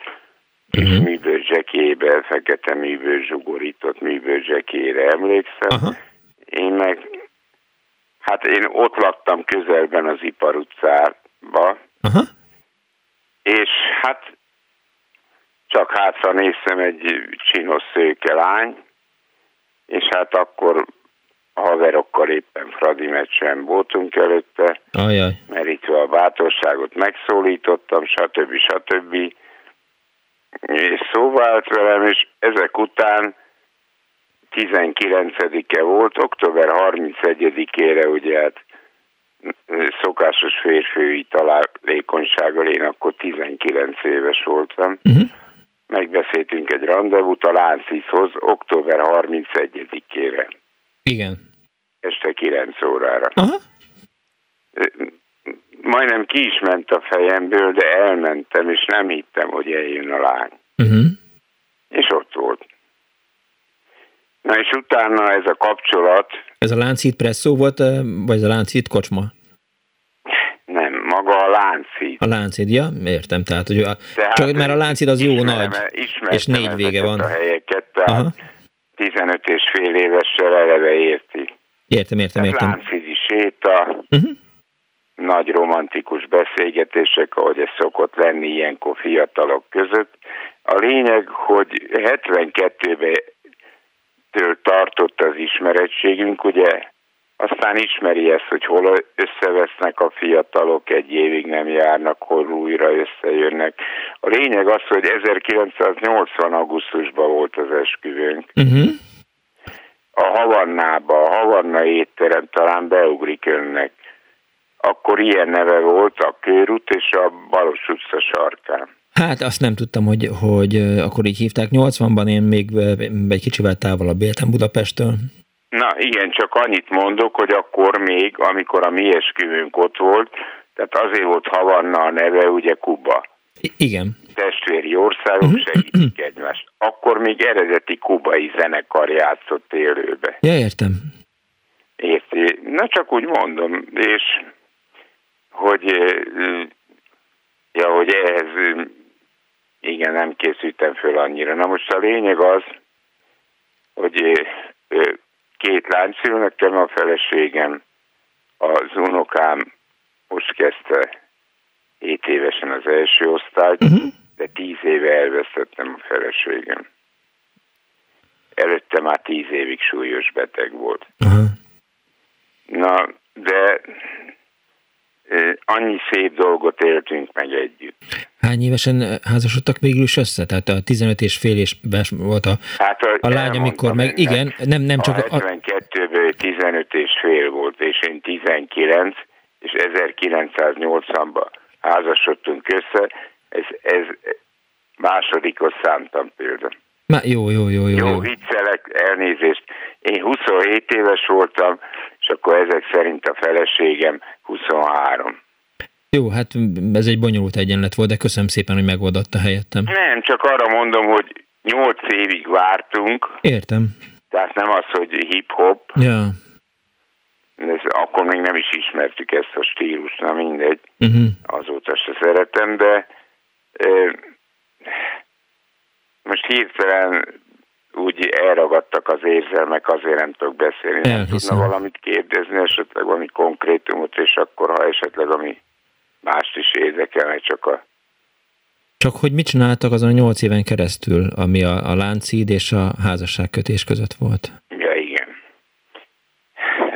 és műbőr zsekébe, fekete műbőr zsugorított műbőr zsekére emlékszem. Aha. Én meg, hát én ott laktam közelben az Ipar utcába, Aha. és hát csak hátra néztem egy csinos szőke lány, és hát akkor a haverokkal éppen Fradi meccsen voltunk előtte, Ajaj. merítve a bátorságot megszólítottam, stb. stb. És szó vált velem, és ezek után 19-e volt, október 31-ére ugye hát szokásos férfői találékonysággal, én akkor 19 éves voltam. Uh-huh. Megbeszéltünk egy rendezvút a Lánciszhoz október 31-ére, Igen. este 9 órára. Aha. Majdnem ki is ment a fejemből, de elmentem, és nem hittem, hogy eljön a lány. Uh-huh. És ott volt. Na és utána ez a kapcsolat, Ez a Láncít presszó volt, vagy ez a Láncít kocsma? nem, maga a láncít. A Láncid, ja, értem, tehát, hogy a, Tehát csak mert a Láncid az jó ismerem- nagy, és négy vége van. a helyeket, tehát Aha. 15 és fél évessel eleve érti. Értem, értem, értem. Láncidi séta, Uh-huh. nagy romantikus beszélgetések, ahogy ez szokott lenni ilyenkor fiatalok között. A lényeg, hogy 72-ben től tartott az ismerettségünk, ugye aztán ismeri ezt, hogy hol összevesznek a fiatalok, egy évig nem járnak, hol újra összejönnek. A lényeg az, hogy 1980. augusztusban volt az esküvőnk. Uh-huh. A Havannába, a Havanna étterem talán beugrik önnek. Akkor ilyen neve volt a Körút és a Balos utca sarkán. Hát azt nem tudtam, hogy, hogy akkor így hívták. 80-ban én még egy kicsivel távolabb éltem Budapesttől. Na igen, csak annyit mondok, hogy akkor még, amikor a mi esküvőnk ott volt, tehát azért volt Havanna a neve, ugye Kuba. I- igen. Testvéri országok segítik egymást. Akkor még eredeti kubai zenekar játszott élőbe. Ja, értem. Érti? Na csak úgy mondom, és hogy, ja, hogy ehhez, eh, igen, nem készültem föl annyira. Na most a lényeg az, hogy két lány szül nekem a feleségem, az unokám most kezdte 7 évesen az első osztályt, uh-huh. de 10 éve elvesztettem a feleségem. Előtte már 10 évig súlyos beteg volt. Aha. Na, de annyi szép dolgot éltünk meg együtt. Hány évesen házasodtak végül is össze? Tehát a 15 és fél éves volt a, Hát a, a lány, amikor meg, igen, nem, nem csak a a, a 72-ből 15 és fél volt, és én 19, és 1980-ban házasodtunk össze, ez, ez másodikos számtam például. Má, jó, jó, jó, jó, Jó, jó. viccelek, elnézést. Én 27 éves voltam, és akkor ezek szerint a feleségem 23. Jó, hát ez egy bonyolult egyenlet volt, de köszönöm szépen, hogy megoldotta helyettem. Nem, csak arra mondom, hogy 8 évig vártunk, Értem. tehát nem az, hogy hip-hop, Ja. ez, akkor még nem is ismertük ezt a stílust, na mindegy, Uh-huh. azóta se szeretem, de ö, most hirtelen úgy elragadtak az érzelmek, azért nem tudok beszélni. Nem tudna valamit kérdezni, esetleg valami konkrétumot, és akkor, ha esetleg ami mást is érdekelne, csak a Csak hogy mit csináltak azon a nyolc éven keresztül, ami a, a láncíd és a házasságkötés között volt? Ja, igen.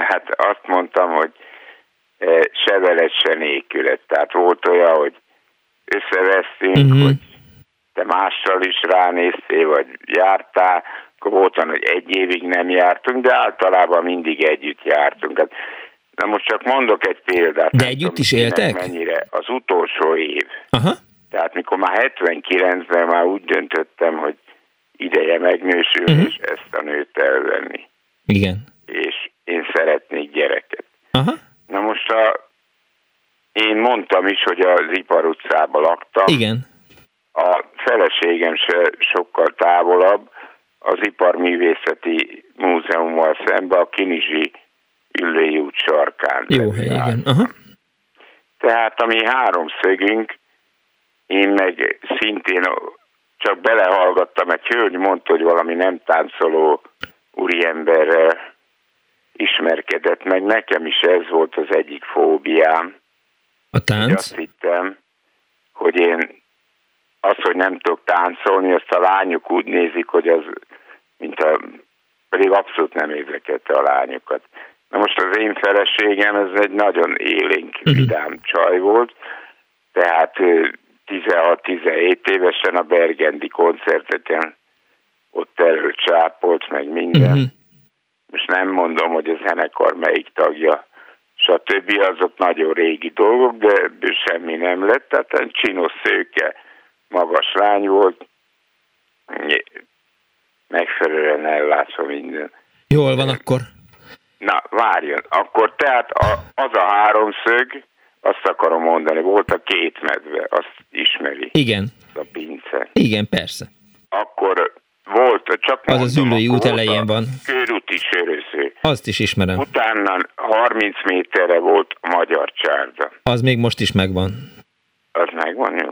Hát azt mondtam, hogy eh, se veled, se nélkület. Tehát volt olyan, hogy összevesztünk, uh-huh. hogy te mással is ránéztél, vagy jártál, akkor volt hogy egy évig nem jártunk, de általában mindig együtt jártunk. Hát, na most csak mondok egy példát. De együtt is éltek? Mennyire. Az utolsó év. Aha. Tehát mikor már 79-ben már úgy döntöttem, hogy ideje megnősülni, uh-huh. és ezt a nőt elvenni. Igen. És én szeretnék gyereket. Aha. Na most a, én mondtam is, hogy az Ipar utcában laktam. Igen. A feleségem se sokkal távolabb, az Iparművészeti Múzeummal szembe a Kinizsi Üllői út sarkán. Jó hely, igen. Aha. Tehát a mi háromszögünk, én meg szintén csak belehallgattam, egy hölgy mondta, hogy valami nem táncoló úriemberrel ismerkedett meg. Nekem is ez volt az egyik fóbiám. A tánc? Azt hittem, hogy én az, hogy nem tudok táncolni, azt a lányok úgy nézik, hogy az, mint a, pedig abszolút nem érdekelte a lányokat. Na most az én feleségem, ez egy nagyon élénk, vidám csaj volt, tehát 16-17 évesen a Bergendi koncerteken ott erről csápolt, meg minden. Mhm. Most nem mondom, hogy a zenekar melyik tagja, stb. azok nagyon régi dolgok, de semmi nem lett, tehát csinos szőke, magas lány volt, megfelelően ellátszom minden. Jól van akkor. Na, várjon. Akkor tehát a, az a háromszög, azt akarom mondani, volt a két medve, azt ismeri. Igen. A pince. Igen, persze. Akkor volt, csak Az az ülői út elején van. Körúti söröző. Azt is ismerem. Utána 30 méterre volt a magyar csárda. Az még most is megvan. Az megvan, jó?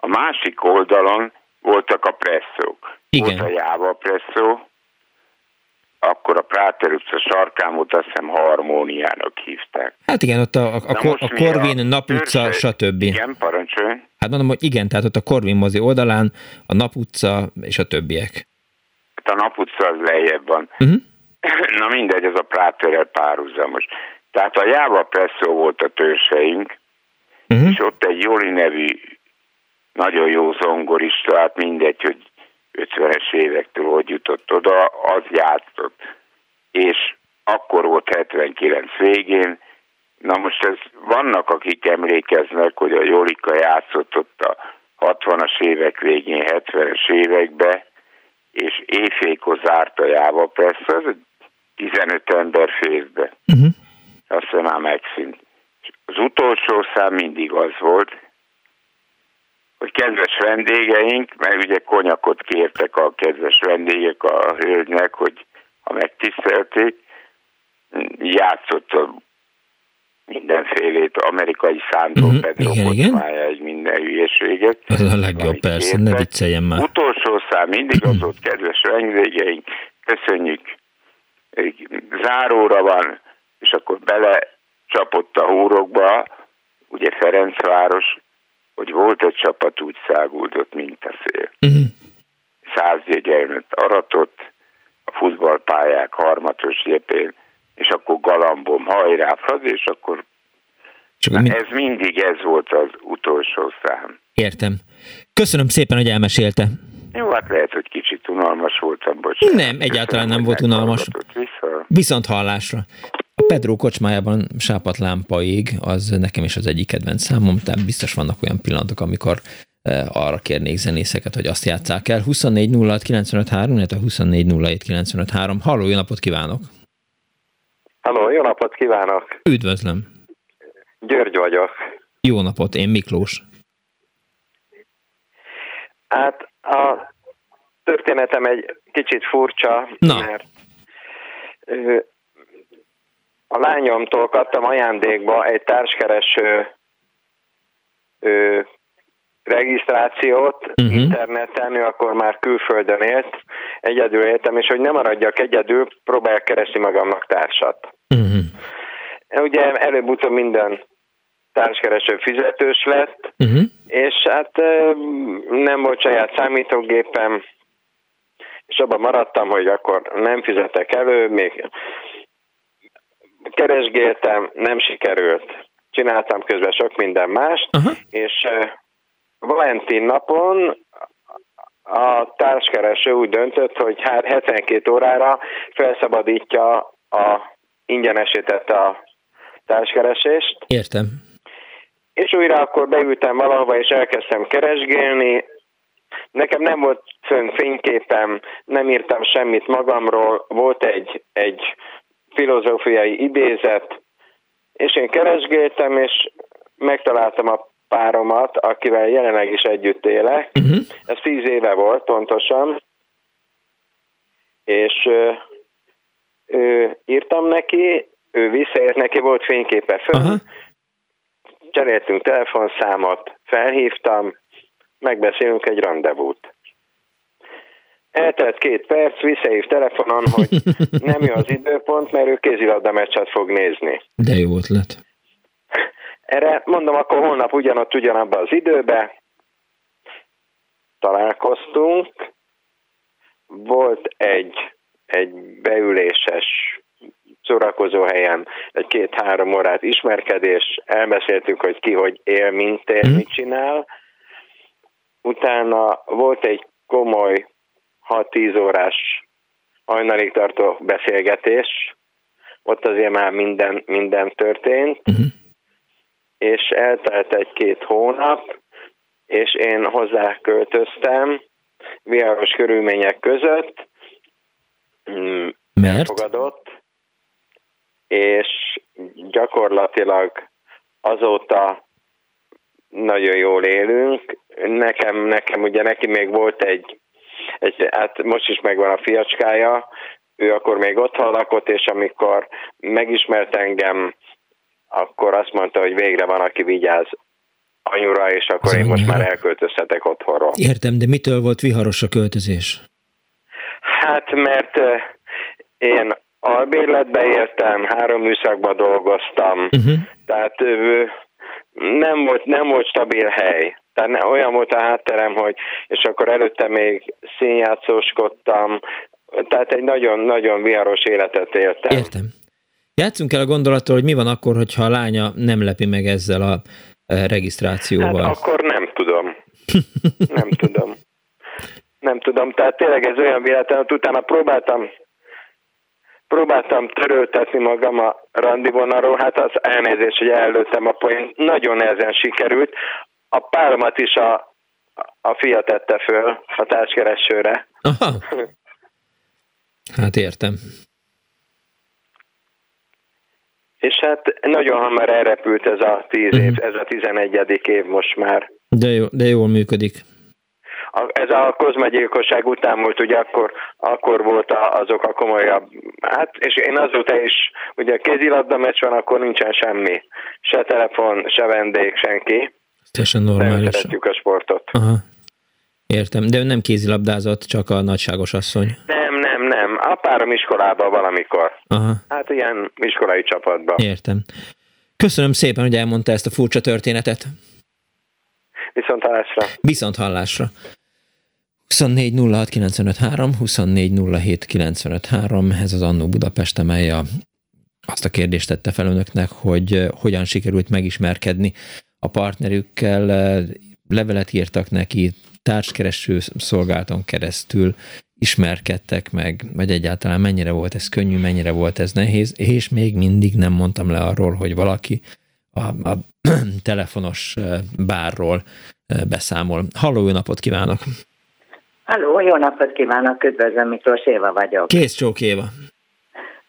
A másik oldalon voltak a presszók. Igen. Volt a Jáva presszó, akkor a Práter utca sarkán volt, azt hiszem harmóniának hívták. Hát igen, ott a, a, a, Kor, a mi a Korvin naputca, Törzse- stb. Igen, parancsolj. Hát mondom, hogy igen, tehát ott a Korvin mozi oldalán a naputca és a többiek. Hát a naputca az lejjebb van. Uh-huh. Na mindegy, ez a Práterrel párhuzamos. Tehát a Jáva Presszó volt a törzseink, uh-huh. és ott egy Joli nevű nagyon jó zongorista, hát mindegy, hogy 50-es évektől hogy jutott oda, az játszott. És akkor volt 79 végén, na most ez vannak, akik emlékeznek, hogy a Jolika játszott ott a 60-as évek végén, 70-es évekbe, és éjfékor zárt a Jáva Press, az egy 15 ember fért be. Uh-huh. Azt hiszem már megszűnt. És Az utolsó szám mindig az volt, hogy kedves vendégeink, mert ugye konyakot kértek a kedves vendégek a hölgynek, hogy ha megtisztelték, játszott a mindenfélét, amerikai szándó Mhm, egy minden hülyeséget. Az a legjobb, persze, ne vicceljen már. Utolsó szám mindig az volt, kedves vendégeink, köszönjük, záróra van, és akkor bele csapott a húrokba, ugye Ferencváros, hogy volt egy csapat úgy száguldott, mint a szél. Uh-huh. Száz gyermet aratott, a futballpályák harmatos gyepén, és akkor galambom, hajrá, faz, és akkor Csak Na, mi... ez mindig ez volt az utolsó szám. Értem. Köszönöm szépen, hogy elmesélte. Jó, hát lehet, hogy kicsit unalmas voltam, bocsánat. Nem, egyáltalán nem volt unalmas. Viszont hallásra. A Pedro kocsmájában sápat lámpaig, az nekem is az egyik kedvenc számom, tehát biztos vannak olyan pillanatok, amikor eh, arra kérnék zenészeket, hogy azt játsszák el. 24 06 95 3, illetve 24 07 95 3. Halló, jó napot kívánok! Halló, jó napot kívánok! Üdvözlöm! György vagyok. Jó napot, én Miklós. Hát a történetem egy kicsit furcsa, Na. mert a lányomtól kaptam ajándékba egy társkereső ö, regisztrációt uh-huh. interneten, ő akkor már külföldön élt, egyedül éltem, és hogy nem maradjak egyedül, próbálják keresni magamnak társat. Uh-huh. Ugye előbb-utóbb minden társkereső fizetős lett, Uh-huh. és hát nem volt saját számítógépem, és abban maradtam, hogy akkor nem fizetek elő, még keresgéltem, nem sikerült. Csináltam közben sok minden mást, uh-huh. és Valentin napon a társkereső úgy döntött, hogy hát 72 órára felszabadítja a ingyenesítette a társkeresést, Értem. és újra akkor beültem valahova, és elkezdtem keresgélni. Nekem nem volt fönn fényképem, nem írtam semmit magamról, volt egy, egy filozófiai idézet, és én keresgéltem, és megtaláltam a páromat, akivel jelenleg is együtt élek. Uh-huh. Ez tíz éve volt pontosan, és ö, ö, írtam neki, ő visszaért, neki volt fényképe föl, Aha. cseréltünk telefonszámot, felhívtam, megbeszélünk egy rendezvút. Eltelt két perc, visszahív telefonon, hogy nem jó az időpont, mert ő kézilabda meccset fog nézni. De jó ötlet. Erre mondom, akkor holnap ugyanott, ugyanabban az időbe találkoztunk. Volt egy, egy beüléses szórakozó helyen egy két-három órát ismerkedés, elbeszéltük, hogy ki hogy él, mint él, mit csinál. Utána volt egy komoly 6-10 órás hajnalig tartó beszélgetés, ott azért már minden, minden történt, és eltelt egy-két hónap, és én hozzá költöztem viharos körülmények között, mm, Mert? elfogadott, és gyakorlatilag azóta nagyon jól élünk. Nekem, nekem ugye neki még volt egy, egy, hát most is megvan a fiacskája, ő akkor még ott lakott, és amikor megismert engem, akkor azt mondta, hogy végre van, aki vigyáz anyura, és akkor én most már elköltözhetek otthonról. Értem, de mitől volt viharos a költözés? Hát, mert én albérletbe éltem, három műszakban dolgoztam, uh-huh. tehát nem volt, nem volt stabil hely. Tehát ne- olyan volt a hátterem, hogy és akkor előtte még színjátszóskodtam, tehát egy nagyon-nagyon viharos életet éltem. Értem. Játszunk el a gondolattól, hogy mi van akkor, hogyha a lánya nem lepi meg ezzel a e, regisztrációval. Hát akkor nem tudom. Nem tudom. Nem tudom, tehát tényleg ez olyan véletlen, hogy utána próbáltam próbáltam töröltetni magam a randi vonalról, hát az elnézés, hogy előttem a poén, nagyon nehezen sikerült. A páromat is a, a fia tette föl a társkeresőre. Aha. Hát értem. És hát nagyon hamar elrepült ez a tíz év, ez a tizenegyedik év most már. De, jó, de jól működik. A, ez a kozmegyilkosság után volt, ugye akkor, akkor volt a, azok a komolyabb, hát és én azóta is, ugye a kézilabda meccs van, akkor nincsen semmi, se telefon, se vendég, senki. Teljesen normális. szeretjük a sportot. Aha. Értem, de ő nem kézilabdázott, csak a nagyságos asszony. Nem, nem, nem, a párom iskolában valamikor. Aha. Hát ilyen iskolai csapatban. Értem. Köszönöm szépen, hogy elmondta ezt a furcsa történetet. Viszont hallásra. Viszont hallásra. 24 06 953, 24 07 953, ez az Annó Budapest, amely a, azt a kérdést tette fel önöknek, hogy eh, hogyan sikerült megismerkedni a partnerükkel, levelet írtak neki, társkereső szolgálton keresztül ismerkedtek meg, vagy egyáltalán mennyire volt ez könnyű, mennyire volt ez nehéz, és még mindig nem mondtam le arról, hogy valaki a, a telefonos bárról beszámol. Halló, jó napot kívánok! Halló, jó napot kívánok, üdvözlöm, Miklós Éva vagyok. Kész csók Éva.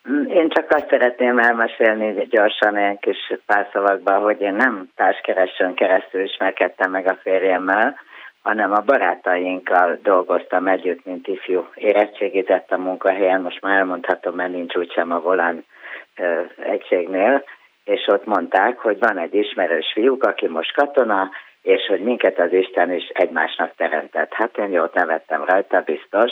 Én csak azt szeretném elmesélni gyorsan egy kis pár szavakban, hogy én nem társkeresőn keresztül ismerkedtem meg a férjemmel, hanem a barátainkkal dolgoztam együtt, mint ifjú. Érettségizett a munkahelyen, most már elmondhatom, mert nincs úgysem a volán egységnél, és ott mondták, hogy van egy ismerős fiúk, aki most katona, és hogy minket az Isten is egymásnak teremtett. Hát én jót nevettem rajta, biztos.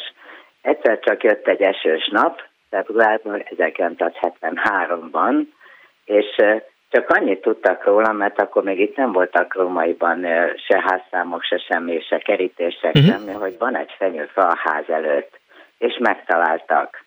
Egyszer csak jött egy esős nap, februárban, 1973-ban, és Csak annyit tudtak róla, mert akkor még itt nem voltak rómaiban se házszámok, se semmi, se kerítések, uh-huh. semmi, hogy van egy fenyőfa a ház előtt, és megtaláltak.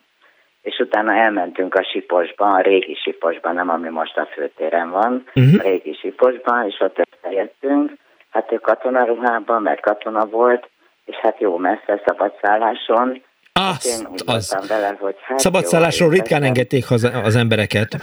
És utána elmentünk a Siposba, a régi Siposba, nem ami most a főtéren van, uh-huh. a régi Siposba, és ott összejöttünk, hát ő katonaruhában, mert katona volt, és hát jó messze szabadszálláson, Azt, én úgy az. vele, hogy hát Szabadszállásról jó, ritkán engedték haza az embereket.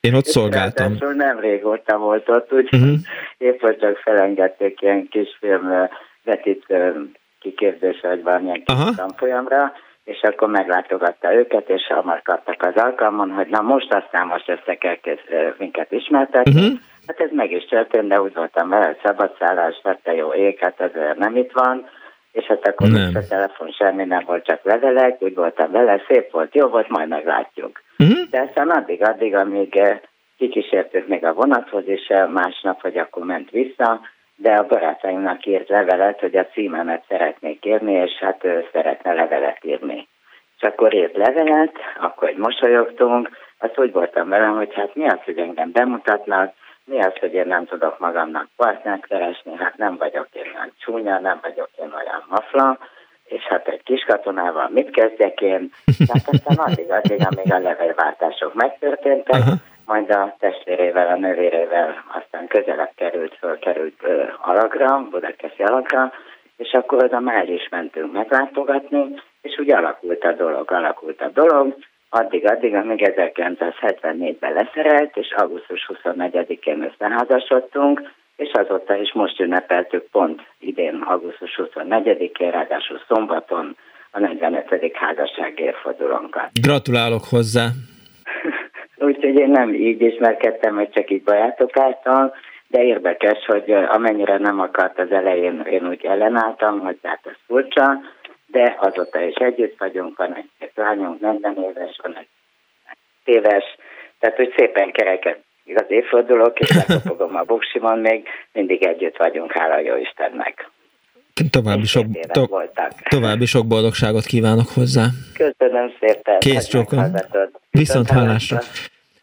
Én ott szolgáltam. nem régóta volt ott, úgyhogy Mhm. uh-huh. épp csak felengedték ilyen kisfilm ö, vetítő kiképzésre, vagy valamilyen kis Aha. tanfolyamra, és akkor meglátogatta őket, és hamar kaptak az alkalmon, hogy na most aztán most össze kell kész- minket ismertetni. Uh-huh. Hát ez meg is történt, de úgy voltam vele, hogy szabadszállás, hát te jó ég, hát ez nem itt van, és hát akkor Nem. a telefon, semmi nem volt, csak levelek, úgy voltam vele, szép volt, jó volt, majd meglátjuk. Mhm. De aztán addig-addig, amíg eh, kikísértük még a vonathoz, és eh, másnap, hogy akkor ment vissza, de a barátaimnak írt levelet, hogy a címemet szeretnék írni, és hát ő szeretne levelet írni. És akkor írt levelet, akkor egy mosolyogtunk, azt úgy voltam vele, hogy hát mi az, hogy engem bemutatnak, mi az, hogy én nem tudok magamnak partnert keresni, hát nem vagyok én olyan csúnya, nem vagyok én olyan mafla, és hát egy kis katonával mit kezdjek én? Tehát aztán addig, addig, amíg a levélváltások megtörténtek, Aha. majd a testvérével, a nővérével aztán közelebb került, fölkerült ö, alagra, Budakeszi alagra, és akkor oda már is mentünk meglátogatni, és úgy alakult a dolog, alakult a dolog, addig-addig, amíg 1974-ben leszerelt, és augusztus 24-én összeházasodtunk, és azóta is most ünnepeltük pont idén, augusztus 24-én, ráadásul szombaton a 45. házasság évfordulónkat. Gratulálok hozzá. Úgyhogy én nem így ismerkedtem, hogy csak így barátok által, de érdekes, hogy ö, amennyire nem akart az elején, én úgy ellenálltam, hogy hát ez furcsa, de azóta is együtt vagyunk, van egy lányunk, 40 éves, van egy éves, tehát hogy szépen kereket az évfordulók, és lekopogom a buksimon még, mindig együtt vagyunk, hála jó Istennek. További sok, to, voltak. további sok boldogságot kívánok hozzá. Köszönöm szépen. Kész csókom. Viszont hallásra.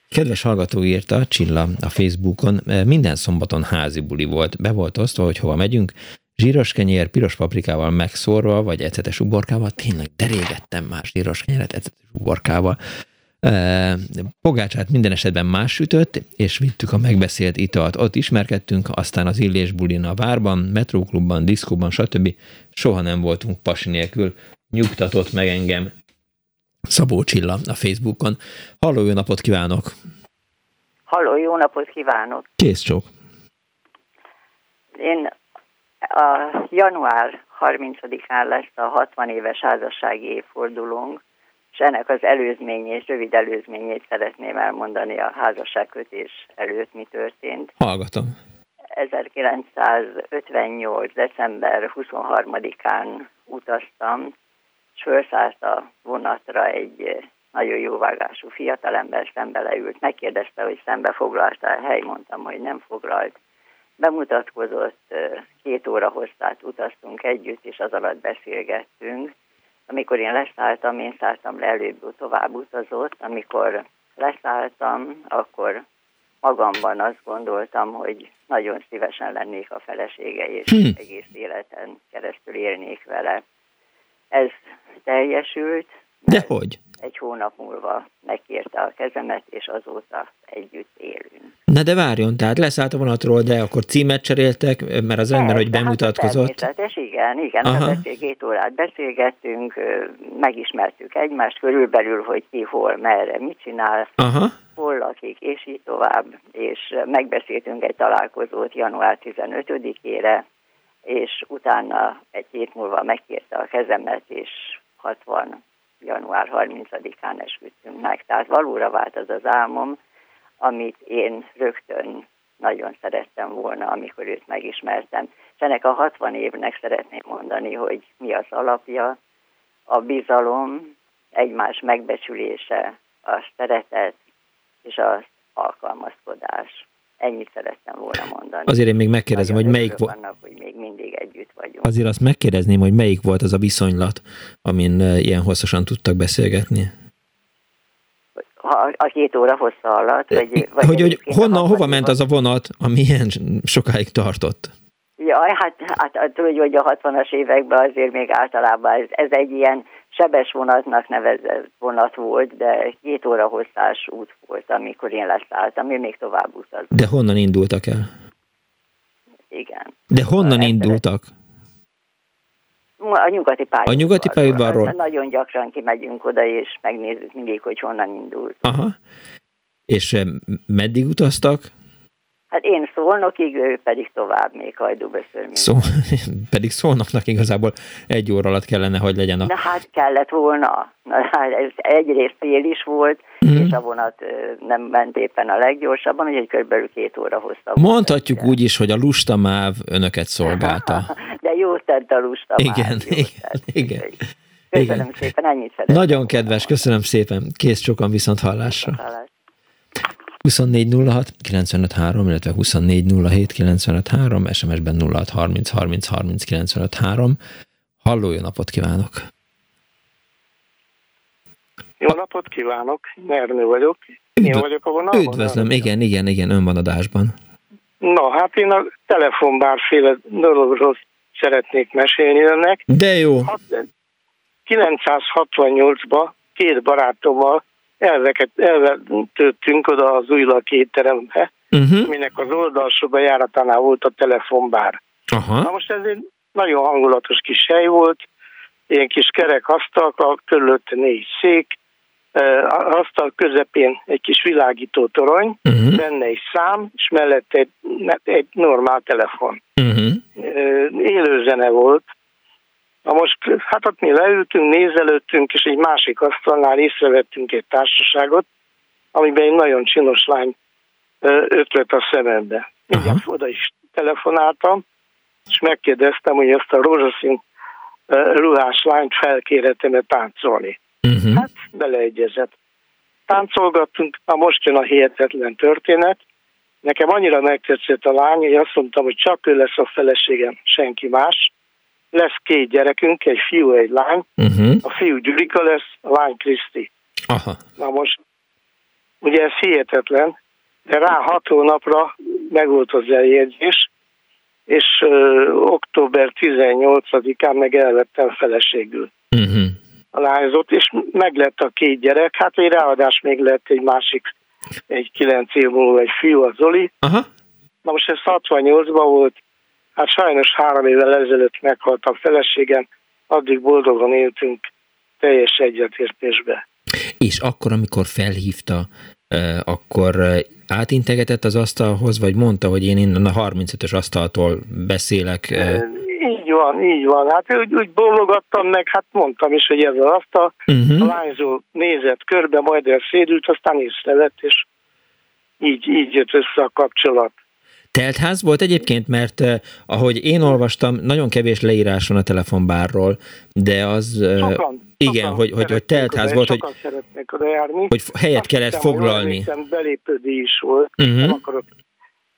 Kedves hallgató írta, Csilla a Facebookon, minden szombaton házi buli volt. Be volt osztva, hogy hova megyünk. Zsíros kenyér, piros paprikával megszórva, vagy ecetes uborkával. Tényleg, de régettem már zsíros kenyeret ecetes uborkával. Pogácsát minden esetben más sütött, és vittük a megbeszélt italt. Ott ismerkedtünk, aztán az Illés bulin a várban, metróklubban, diszkóban, stb. Soha nem voltunk pasi nélkül. Nyugtatott meg engem Szabó Csilla a Facebookon. Halló, jó napot kívánok! Halló, jó napot kívánok! Kész csók. Én a január 30-án lesz a 60 éves házassági évfordulónk, és ennek az előzményét, rövid előzményét szeretném elmondani a házasságkötés előtt, mi történt. Hallgatom. 1958. december 23-án utaztam, és felszállt a vonatra egy nagyon jóvágású fiatalember, szembe leült, megkérdezte, hogy szembe foglalta a hely, mondtam, hogy nem foglalt. Bemutatkozott, két óra hosszát utaztunk együtt, és az alatt beszélgettünk. Amikor én leszálltam, én szálltam le előbb, tovább utazott. Amikor leszálltam, akkor magamban azt gondoltam, hogy nagyon szívesen lennék a felesége, és Hm. egész életen keresztül élnék vele. Ez teljesült, De hogy? Egy hónap múlva megkérte a kezemet, és azóta együtt élünk. Na de várjon, tehát leszállt a vonatról, de akkor címet cseréltek, mert az rendben, hogy hát bemutatkozott. Természetes, igen, igen. Aha. Aha. Beszél, két órát beszélgettünk, megismertük egymást körülbelül, hogy ki hol, merre, mit csinál, Aha. hol lakik, és így tovább. És megbeszéltünk egy találkozót január 15-ére, és utána egy hét múlva megkérte a kezemet, és 60 január 30-án esküdtünk meg. Tehát valóra vált az az álmom, amit én rögtön nagyon szerettem volna, amikor őt megismertem. És ennek a 60 évnek szeretném mondani, hogy mi az alapja, a bizalom, egymás megbecsülése, a szeretet és az alkalmazkodás. Ennyit szerettem volna mondani. Azért én még megkérdezem, Nagyon hogy melyik volt. annak, hogy még mindig együtt vagyunk. Azért azt megkérdezném, hogy melyik volt az a viszonylat, amin eh, ilyen hosszasan tudtak beszélgetni. a, a két óra hossza alatt. Vagy, vagy Hogy, hogy honnan, hova 60 ment az a vonat, ami ilyen sokáig tartott? Jaj, hát, hát, hát tudja, hogy a 60-as években azért még általában ez, ez egy ilyen sebes vonatnak nevezett vonat volt, de két óra hosszás út volt, amikor én leszálltam, én még tovább utazom. De honnan indultak el? Igen. De honnan indultak? A nyugati pályaudvarról. A nyugati pályaudvarról? Nagyon gyakran kimegyünk oda, és megnézzük mindig, hogy honnan indult. Aha. És eh, meddig utaztak? Hát én szólnokig, ő pedig tovább még hajdúbeszörmény. Szó, pedig szólnaknak igazából egy óra alatt kellene, hogy legyen a... Na hát kellett volna. Na, hát ez egyrészt fél is volt, Mhm. és a vonat nem ment éppen a leggyorsabban, úgyhogy körülbelül két óra hosszabb. volt. Mondhatjuk úgy is, hogy a lusta máv önöket szolgálta. De jó tett a lusta már. Igen, igen, igen. Köszönöm igen. szépen, ennyit szeretném. Nagyon kedves, köszönöm szépen. Kész sokan viszont hallásra. 2406 953, illetve 2407 953, SMS-ben 06 30 30 30 953. Halló, jó napot kívánok! Jó napot kívánok, Ernő vagyok. Én vagyok a vonalban. Üdvözlöm, igen, igen, igen, ön van adásban. Na, hát én a telefonbárféle dologról szeretnék mesélni önnek. De jó. 968-ban két barátommal elveket, elvetődtünk oda az új lakétterembe, Uh-huh. minek az oldalsó bejáratánál volt a telefonbár. Aha. Na most ez egy nagyon hangulatos kis hely volt, ilyen kis kerek asztal, körülötte négy szék, eh, asztal közepén egy kis világító torony, uh-huh. benne egy szám, és mellette egy, egy normál telefon. Uh-huh. Ö, Élő zene volt. Na most, hát ott mi leültünk, nézelődtünk, és egy másik asztalnál észrevettünk egy társaságot, amiben egy nagyon csinos lány ötlött a szemembe. Mindjárt oda is telefonáltam, és megkérdeztem, hogy ezt a rózsaszín ruhás lányt felkérhetem-e táncolni. Uh-huh. Hát beleegyezett. Táncolgattunk, na most jön a hihetetlen történet. Nekem annyira megtetszett a lány, hogy azt mondtam, hogy csak ő lesz a feleségem, senki más. Lesz két gyerekünk, egy fiú, egy lány. Uh-huh. A fiú Gyurika lesz, a lány Kriszti. Aha. Na most, ugye ez hihetetlen, de rá hat hónapra megvolt az eljegyzés, és ö, október 18-án meg elvettem feleségül Uh-huh. a lányzót, és meglett a két gyerek, hát egy ráadás még lett egy másik, egy kilenc év múlva egy fiú, a Zoli. Aha. Na most ez 68-ban volt, hát sajnos három évvel ezelőtt meghalt a feleségem, addig boldogan éltünk teljes egyetértésbe. És akkor, amikor felhívta, akkor átintegetett az asztalhoz, vagy mondta, hogy én innen a 35-ös asztaltól beszélek? Így van, így van. Hát úgy, úgy bólogattam meg, hát mondtam is, hogy ez az asztal. Uh-huh. A lányzó nézett körbe, majd elszédült, aztán észrevett, és így, így jött össze a kapcsolat. Teltház volt egyébként, mert eh, ahogy én olvastam, nagyon kevés leírás van a telefonbárról, de az eh, Sokan, igen, sokan hogy, hogy, hogy teltház volt, hogy sokan hogy helyet Azt kellett hiszem, foglalni. emlékszem, belépődi is volt, Mhm. nem akarok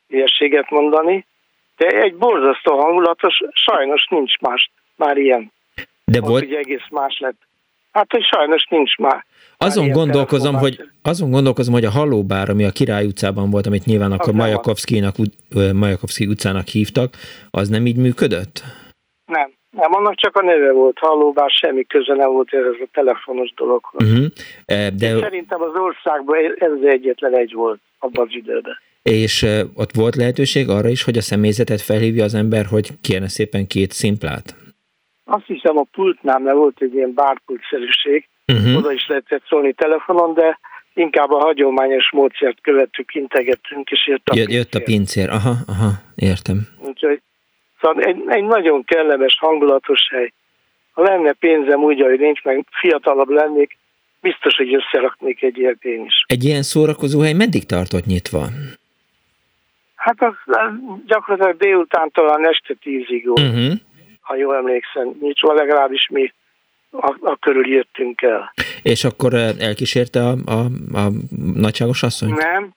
ilyeséget mondani, de egy borzasztó hangulatos, sajnos nincs más, már ilyen. De Most volt, ugye egész más lett. Hát, hogy sajnos nincs már. Azon gondolkozom, hogy, azon gondolkozom, hogy a Hallóbár, ami a Király utcában volt, amit nyilván akkor Az Majakovszkinak, Majakovszki utcának hívtak, az nem így működött? Nem, nem, annak csak a neve volt halló, bár semmi köze nem volt ez a telefonos dologhoz. Uh-huh. De, Szerintem az országban ez egyetlen egy volt abban az időben. és ott volt lehetőség arra is, hogy a személyzetet felhívja az ember, hogy kérne szépen két szimplát? Azt hiszem a pultnál, mert volt egy ilyen bárpultszerűség, Uh-huh. oda is lehetett szólni telefonon, de inkább a hagyományos módszert követtük, integettünk, és jött a Jött, jött a pincér, aha, aha, értem. Úgyhogy szóval egy, egy nagyon kellemes, hangulatos hely. Ha lenne pénzem úgy, hogy nincs, meg fiatalabb lennék, biztos, hogy összeraknék egy ilyet én is. Egy ilyen szórakozóhely meddig tartott nyitva? Hát az, az gyakorlatilag délután talán este tízig volt, Uh-huh. ha jól emlékszem. Nyitva legalábbis mi a, körül jöttünk el. És akkor eh, elkísérte a, a, a nagyságos asszony? Nem,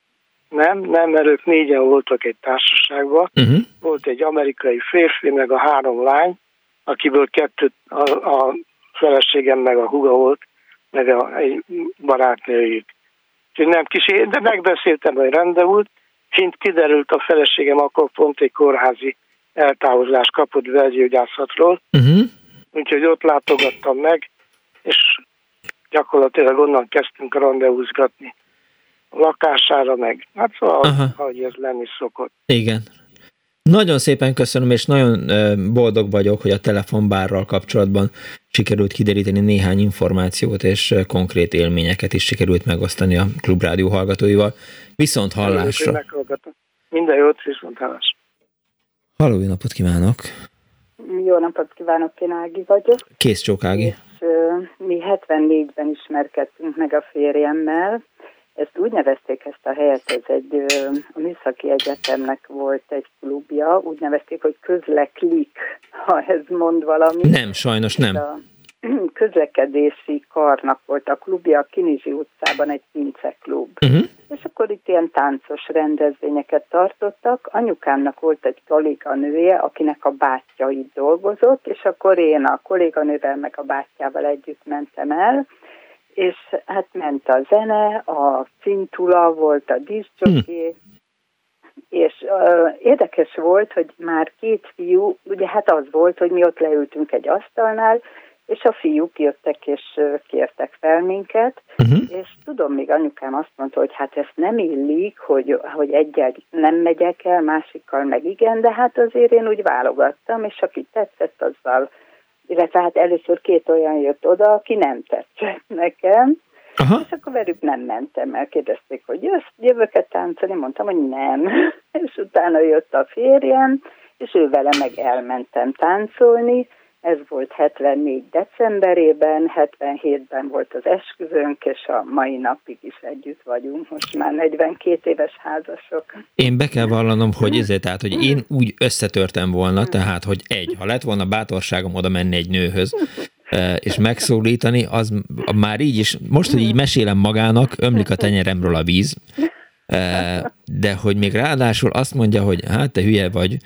nem, nem, mert ők négyen voltak egy társaságban. Uh-huh. Volt egy amerikai férfi, meg a három lány, akiből kettő a, a feleségem, meg a huga volt, meg a, egy barátnőjük. Úgyhogy nem kis, de megbeszéltem, hogy rendben volt. Kint kiderült a feleségem, akkor pont egy kórházi eltávozást kapott belgyógyászatról. Uh-huh. Úgyhogy ott látogattam meg, és gyakorlatilag onnan kezdtünk rendezvúzgatni a lakására meg. Hát szóval, Aha. ahogy ez lenni szokott. Igen. Nagyon szépen köszönöm, és nagyon boldog vagyok, hogy a telefonbárral kapcsolatban sikerült kideríteni néhány információt, és konkrét élményeket is sikerült megosztani a Klubrádió hallgatóival. Viszont hallásra. Minden jót, viszont hallásra. Halló, napot kívánok! Jó napot kívánok, én Ági vagyok. Kész csókági. És, ö, mi 74-ben ismerkedtünk meg a férjemmel. Ezt úgy nevezték ezt a helyet, ez egy, a Műszaki Egyetemnek volt egy klubja, úgy nevezték, hogy közleklik, ha ez mond valami. Nem, sajnos nem. A közlekedési karnak volt a klubja, a Kinizsi utcában egy pinceklub. Uh-huh. És akkor itt ilyen táncos rendezvényeket tartottak. Anyukámnak volt egy kolléganője, akinek a bátyja itt dolgozott, és akkor én a kolléganővel meg a bátyjával együtt mentem el, és hát ment a zene, a cintula volt a diszcsoké, és uh, érdekes volt, hogy már két fiú, ugye hát az volt, hogy mi ott leültünk egy asztalnál, és a fiúk jöttek és kértek fel minket, uh-huh. és tudom, még anyukám azt mondta, hogy hát ezt nem illik, hogy, hogy egyel nem megyek el, másikkal meg igen, de hát azért én úgy válogattam, és aki tetszett, azzal, illetve hát először két olyan jött oda, aki nem tetszett nekem, Aha. és akkor velük nem mentem el. Kérdezték, hogy jössz, jövök-e táncolni? Mondtam, hogy nem. és utána jött a férjem, és ő vele meg elmentem táncolni. Ez volt 74 decemberében, 77-ben volt az esküvőnk, és a mai napig is együtt vagyunk. Most már 42 éves házasok. Én be kell vallanom, hogy ezért, tehát, hogy én úgy összetörtem volna, tehát, hogy egy, ha lett volna bátorságom oda menni egy nőhöz, eh, és megszólítani, az már így is, most, hogy így mesélem magának, ömlik a tenyeremről a víz, eh, de hogy még ráadásul azt mondja, hogy hát te hülye vagy,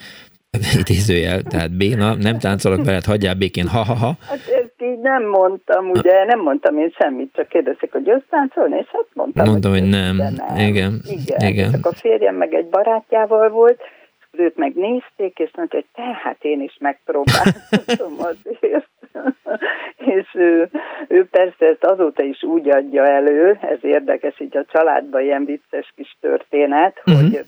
idézőjel, tehát béna, nem táncolok veled, hagyjál békén, ha-ha-ha. Hát ezt így nem mondtam, ugye, nem mondtam én semmit, csak kérdezték, hogy jössz táncolni, és azt mondtam, Mondom, hogy nem. de nem. Igen, Igen, igen. csak a férjem meg egy barátjával volt, őt megnézték, és mondta, hogy tehát én is megpróbáltam azért. és ő, ő persze ezt azóta is úgy adja elő, ez érdekes, így a családban ilyen vicces kis történet, Mhm. hogy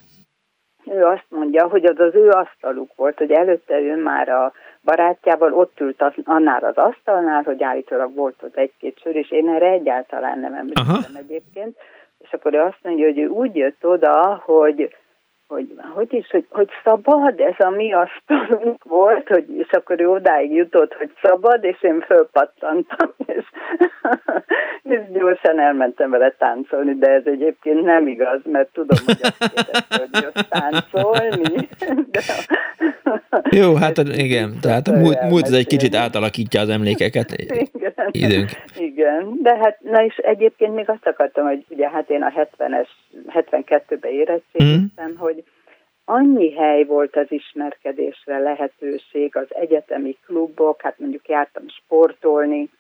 ő azt mondja, hogy az az ő asztaluk volt, hogy előtte ő már a barátjával ott ült az, annál az asztalnál, hogy állítólag volt ott egy-két sör, és én erre egyáltalán nem emlékszem egyébként. És akkor ő azt mondja, hogy ő úgy jött oda, hogy hogy, hogy is, hogy, hogy szabad, ez a mi asztalunk volt, hogy, és akkor ő odáig jutott, hogy szabad, és én fölpattantam, és, és gyorsan elmentem vele táncolni, de ez egyébként nem igaz, mert tudom, hogy azt kérdezte, hogy táncolni, de Jó, hát igen, tehát a múlt, múlt az egy kicsit átalakítja az emlékeket. Igen. Időnk. Igen, de hát, na és egyébként még azt akartam, hogy ugye hát én a 70-es, 72-ben érettségiztem, hogy annyi hely volt az ismerkedésre lehetőség, az egyetemi klubok, hát mondjuk jártam sportolni,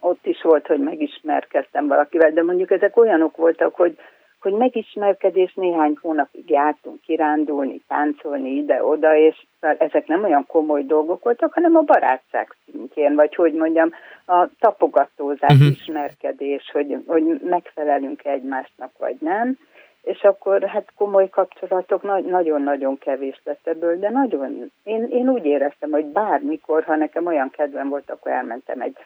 ott is volt, hogy megismerkedtem valakivel, de mondjuk ezek olyanok voltak, hogy, hogy megismerkedés néhány hónapig jártunk kirándulni, táncolni ide-oda, és ezek nem olyan komoly dolgok voltak, hanem a barátság szintjén, vagy hogy mondjam, a tapogatózás, uh-huh. ismerkedés, hogy, hogy megfelelünk egymásnak, vagy nem. És akkor hát komoly kapcsolatok nagy- nagyon-nagyon kevés lett ebből, de nagyon, én, én úgy éreztem, hogy bármikor, ha nekem olyan kedvem volt, akkor elmentem egy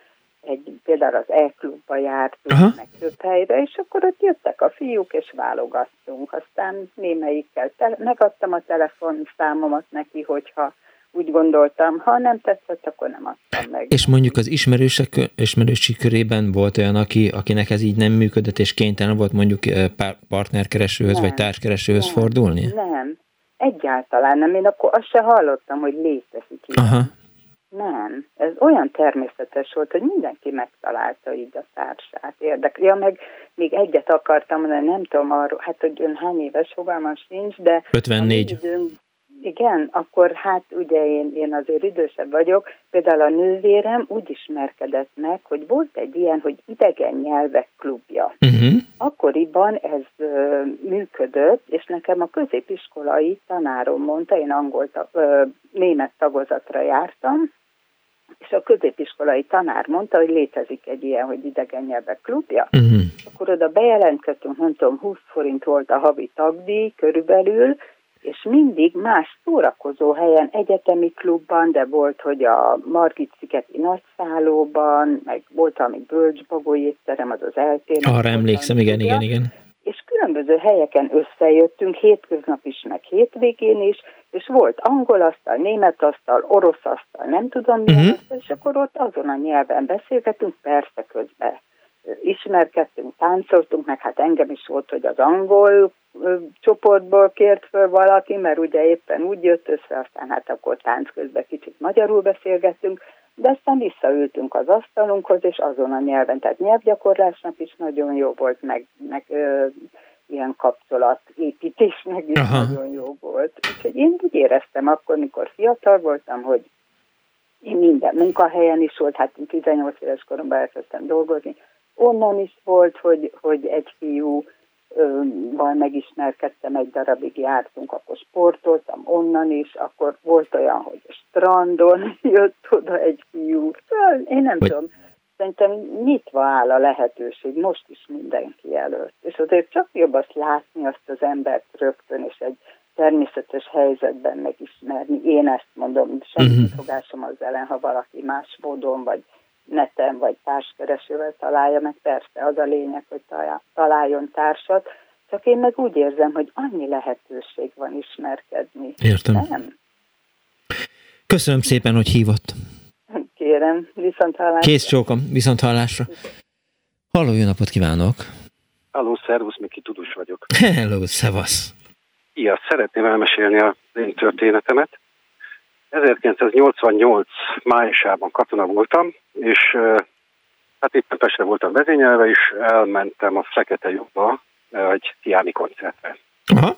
egy, például az E-klubba jártunk, Aha. meg több helyre, és akkor ott jöttek a fiúk, és válogattunk. Aztán némelyikkel te- megadtam a telefonszámomat neki, hogyha úgy gondoltam, ha nem tetszett, akkor nem adtam meg. És mondjuk az ismerősek, ismerősi körében volt olyan, aki, akinek ez így nem működött, és kénytelen volt mondjuk eh, pár- partnerkeresőhöz, vagy Nem. társkeresőhöz Nem. fordulni? Nem, egyáltalán nem. Én akkor azt se hallottam, hogy létezik. Aha. Nem, ez olyan természetes volt, hogy mindenki megtalálta így a társát. Érdekli. Ja, meg még egyet akartam mondani, nem tudom arról, hát hogy ön hány éves fogalmam sincs, de 54. a mi időnk, Igen, akkor hát ugye én, én azért idősebb vagyok, például a nővérem úgy ismerkedett meg, hogy volt egy ilyen, hogy idegen nyelvek klubja. Uh-huh. Akkoriban ez ö, működött, és nekem a középiskolai tanárom mondta, én angol, ö, német tagozatra jártam, és a középiskolai tanár mondta, hogy létezik egy ilyen, hogy idegen nyelvek klubja. Uh-huh. Akkor oda bejelentkeztünk, nem tudom, 20 forint volt a havi tagdíj körülbelül, és mindig más szórakozó helyen, egyetemi klubban, de volt, hogy a Margit szigeti nagyszállóban, meg volt ami bölcsbagoly étterem, az az eltérnek. Arra emlékszem, igen, igen, igen. És különböző helyeken összejöttünk, hétköznap is, meg hétvégén is, és volt angol asztal, német asztal, orosz asztal, nem tudom Mhm. uh-huh. és akkor ott azon a nyelven beszélgetünk, persze közben ismerkedtünk, táncoltunk, meg hát engem is volt, hogy az angol csoportból kért föl valaki, mert ugye éppen úgy jött össze, aztán hát akkor tánc közben kicsit magyarul beszélgettünk, de aztán visszaültünk az asztalunkhoz, és azon a nyelven, tehát nyelvgyakorlásnak is nagyon jó volt, meg, meg ö, ilyen kapcsolatépítésnek is Aha. nagyon jó volt. Úgyhogy én úgy éreztem akkor, mikor fiatal voltam, hogy én minden munkahelyen is volt, hát én 18 éves koromban elkezdtem dolgozni, onnan is volt, hogy, hogy egy fiú val megismerkedtem, egy darabig jártunk, akkor sportoltam onnan is, akkor volt olyan, hogy a strandon jött oda egy fiú. Én nem Vagy- tudom, szerintem nyitva áll a lehetőség most is mindenki előtt. És azért csak jobb azt látni azt az embert rögtön, és egy természetes helyzetben megismerni. Én ezt mondom, semmi Mhm. kifogásom az ellen, ha valaki más módon, vagy neten, vagy társkeresővel találja, meg persze az a lényeg, hogy talál- találjon társat, csak én meg úgy érzem, hogy annyi lehetőség van ismerkedni. Értem. Nem? Köszönöm szépen, hogy hívott. Kérem, viszont hallásra. Kész csókom, viszont hallásra. Halló, jó napot kívánok! Halló, szervusz, Miki Tudus vagyok. Hello, szevasz! Ia, szeretném elmesélni a én történetemet. 1988 májusában katona voltam, és hát éppen Pestre voltam vezényelve, és elmentem a Fekete ö, egy Tiáni koncertre. Aha.